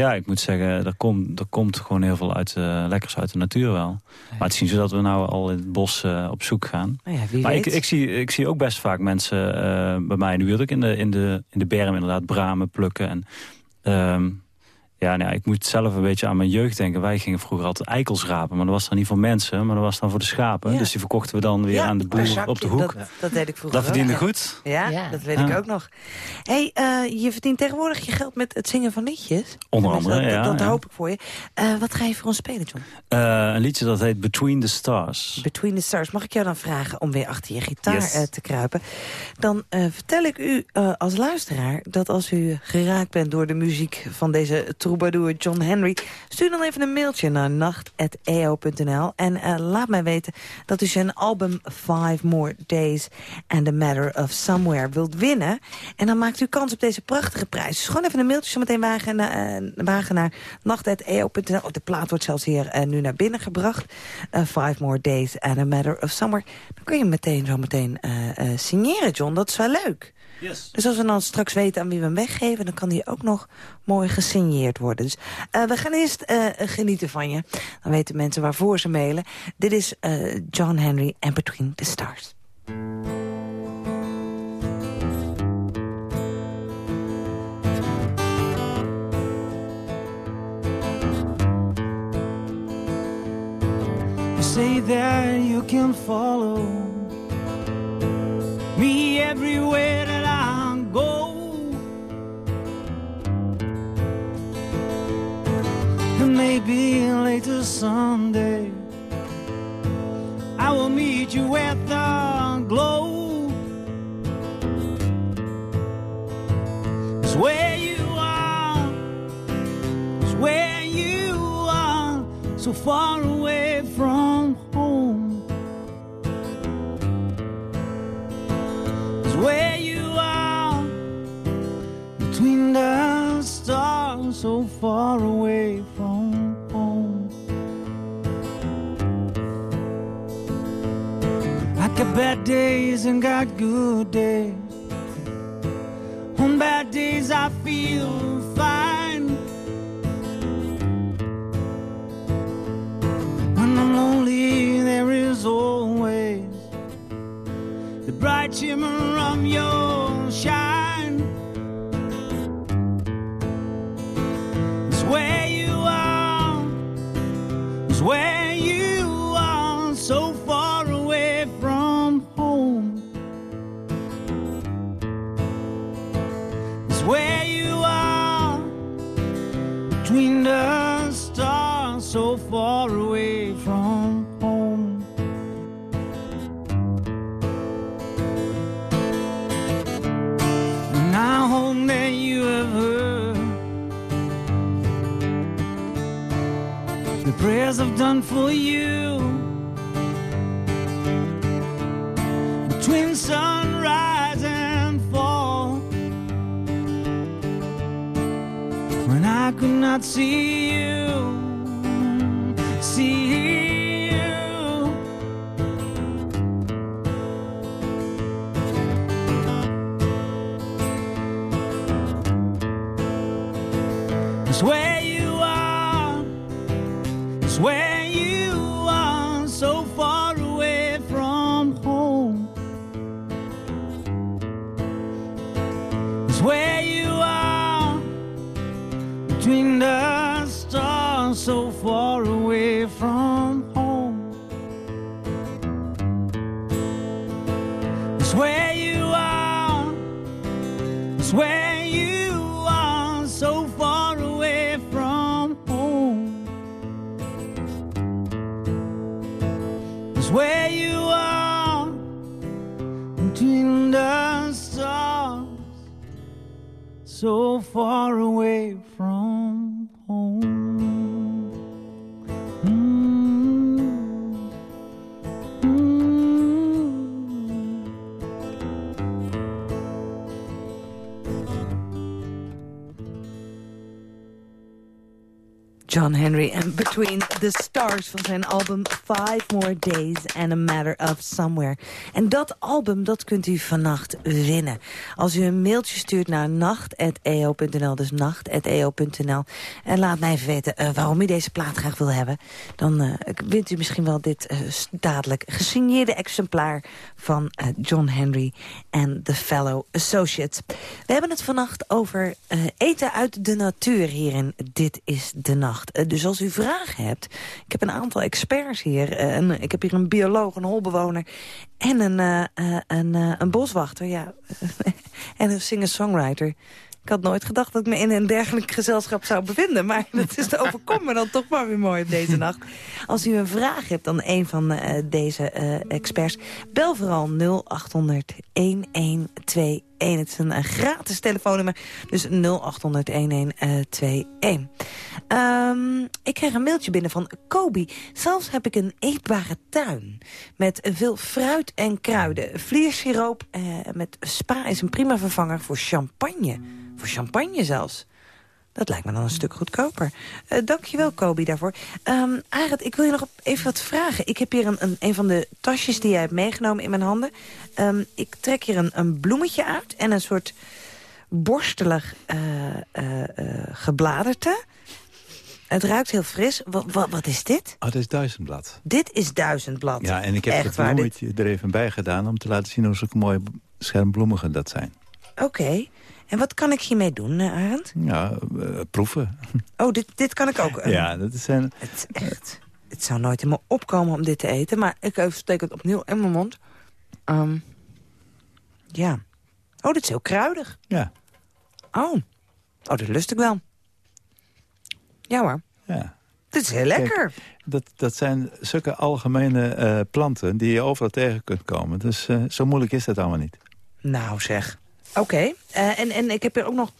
ja, ik moet zeggen, er komt, er komt gewoon heel veel uit, eh, lekkers uit de natuur wel. Maar het is niet zo dat we nou al in het bos eh, op zoek gaan. Nou ja, wie maar ik, ik, zie, ik zie ook best vaak mensen eh, bij mij in de buurt, ook in de, in de, in de berm inderdaad, bramen plukken. En, ehm, ja, nou ja, ik moet zelf een beetje aan mijn jeugd denken. Wij gingen vroeger altijd eikels rapen, maar dat was dan niet voor mensen, maar dat was dan voor de schapen. Ja. Dus die verkochten we dan weer Ja, aan de boer op de hoek. Dat, dat deed ik vroeger Dat verdiende ook, goed. Ja, Ja. dat weet Ja. ik ook nog. hey, eh, je verdient tegenwoordig je geld met het zingen van liedjes. Onder Tenminste, andere, dat, ja, Dat ja. hoop ik voor je. Eh, wat ga je voor ons spelen, John? Eh, een liedje dat heet Between the Stars. Between the Stars. Mag ik jou dan vragen om weer achter je gitaar Yes. eh, te kruipen? Dan eh, vertel ik u eh, als luisteraar dat als u geraakt bent door de muziek van deze troubadour John Henry... stuur dan even een mailtje naar nacht.eo.nl en eh, laat mij weten dat u zijn album Five More Days and a Matter of Somewhere wilt winnen. En dan maakt u kans op deze prachtige prijs. Dus gewoon even een mailtje zometeen wagen, eh, wagen naar nacht.eo.nl. Oh, de plaat wordt zelfs hier eh, nu naar binnen gebracht. Five More Days and a Matter of Somewhere. Dan kun je meteen zo meteen signeren, John. Dat is wel leuk. Dus als we dan straks weten aan wie we hem weggeven... dan kan die ook nog mooi gesigneerd worden. Dus eh, we gaan eerst eh, genieten van je. Dan weten mensen waarvoor ze mailen. Dit is eh, John Henry and Between the Stars. You say that you can follow me everywhere go. And maybe later someday I will meet you at the glow. It's where you are, it's where you are, so far away from home. It's where between the stars, so far away from home. I got bad days and got good days. On bad days, I feel fine. When I'm lonely, there is always the bright shimmer of your. Done for you. Between sunrise and fall, when I could not see It's where you are, so far away from home. It's where you are, between the stars, so far away from John Henry en Between the Stars van zijn album Five More Days and a Matter of Somewhere. En dat album, dat kunt u vannacht winnen. Als u een mailtje stuurt naar nacht.eo.nl, dus nacht.eo.nl... en laat mij even weten eh, waarom u deze plaat graag wil hebben... dan eh, wint u misschien wel dit eh, dadelijk gesigneerde exemplaar... van John Henry en The Fellow Associates. We hebben het vannacht over eten uit de natuur hier in Dit is de Nacht. Eh, dus als u vragen hebt, ik heb een aantal experts hier. eh, ik heb hier een bioloog, een holbewoner en een, eh, een, een boswachter. Ja, *laughs* en een singer-songwriter. Ik had nooit gedacht dat ik me in een dergelijk gezelschap zou bevinden. Maar *laughs* dat is te overkomen dan toch maar weer mooi op deze nacht. Als u een vraag hebt aan een van deze experts... bel vooral 0800 1121. Het is een, een gratis telefoonnummer. Dus 0800 1121. Ehm, ik kreeg een mailtje binnen van Kobi. Zelfs heb ik een eetbare tuin. Met veel fruit en kruiden. Vliersiroop eh, met spa is een prima vervanger voor champagne. Voor champagne zelfs. Dat lijkt me dan een stuk goedkoper. Uh, dankjewel, Kobi, daarvoor. Um, Arend, ik wil je nog even wat vragen. Ik heb hier een, een, een van de tasjes die jij hebt meegenomen in mijn handen. Um, ik trek hier een, een bloemetje uit en een soort borstelig uh, gebladerte. Het ruikt heel fris. Wat, wat, wat, is dit? Oh, dat is duizendblad. Dit is duizendblad. Ja, en ik heb Echt het bloemetje er even bij gedaan... om te laten zien hoe zulke mooie schermbloemigen dat zijn. Oké. Okay. En wat kan ik hiermee doen, Arend? Ja, uh, proeven. Oh, dit, dit kan ik ook? Uh, ja, dat zijn... Het is echt... Het zou nooit in me opkomen om dit te eten. Maar ik steek het opnieuw in mijn mond. Um, ja. Oh, dit is heel kruidig. Ja. Oh. Oh, dat lust ik wel. Ja hoor. Ja. Dit is heel lekker. Kijk, dat, dat zijn zulke algemene uh, planten die je overal tegen kunt komen. Dus zo moeilijk is dat allemaal niet. Nou zeg. Oké. Okay. Uh, en, en ik heb hier ook nog...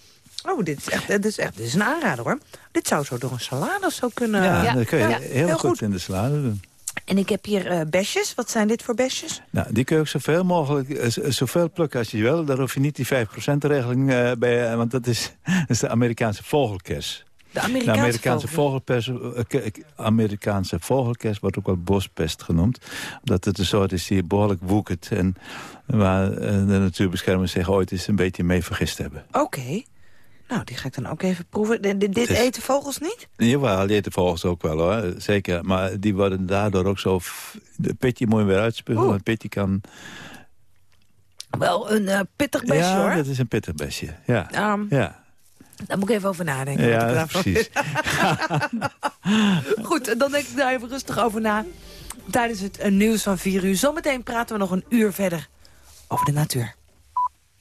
Oh, dit is echt, dit is echt dit is een aanrader hoor. Dit zou zo door een salade zo kunnen... Ja, ja. dat kun je ja, heel, heel goed, goed in de salade doen. En ik heb hier uh, besjes. Wat zijn dit voor besjes? Nou, die kun je ook zoveel mogelijk, uh, zoveel plukken als je wil. Daar hoef je niet die 5%-regeling uh, bij, want dat is, *laughs* dat is de Amerikaanse vogelkers. De Amerikaanse, de Amerikaanse vogelpers, Amerikaanse vogelkers wordt ook wel bospest genoemd. Omdat het een soort is die behoorlijk woekert. En waar de natuurbeschermers zich ooit eens een beetje mee vergist hebben. Oké. Okay. Nou, die ga ik dan ook even proeven. D- dit eten vogels niet? Jawel, die eten volgens ook wel hoor, zeker. Maar die worden daardoor ook zo... De pitje moet je weer uitspugen, want pitje kan... Wel een eh, pittig besje, ja, hoor. dat is een pittig besje. Ja, ja. Daar moet ik even over nadenken. wat ik ja precies. *laughs* Goed, dan denk ik daar even rustig over na. Tijdens het eh, nieuws van 4 uur. Zometeen praten we nog een uur verder over de natuur.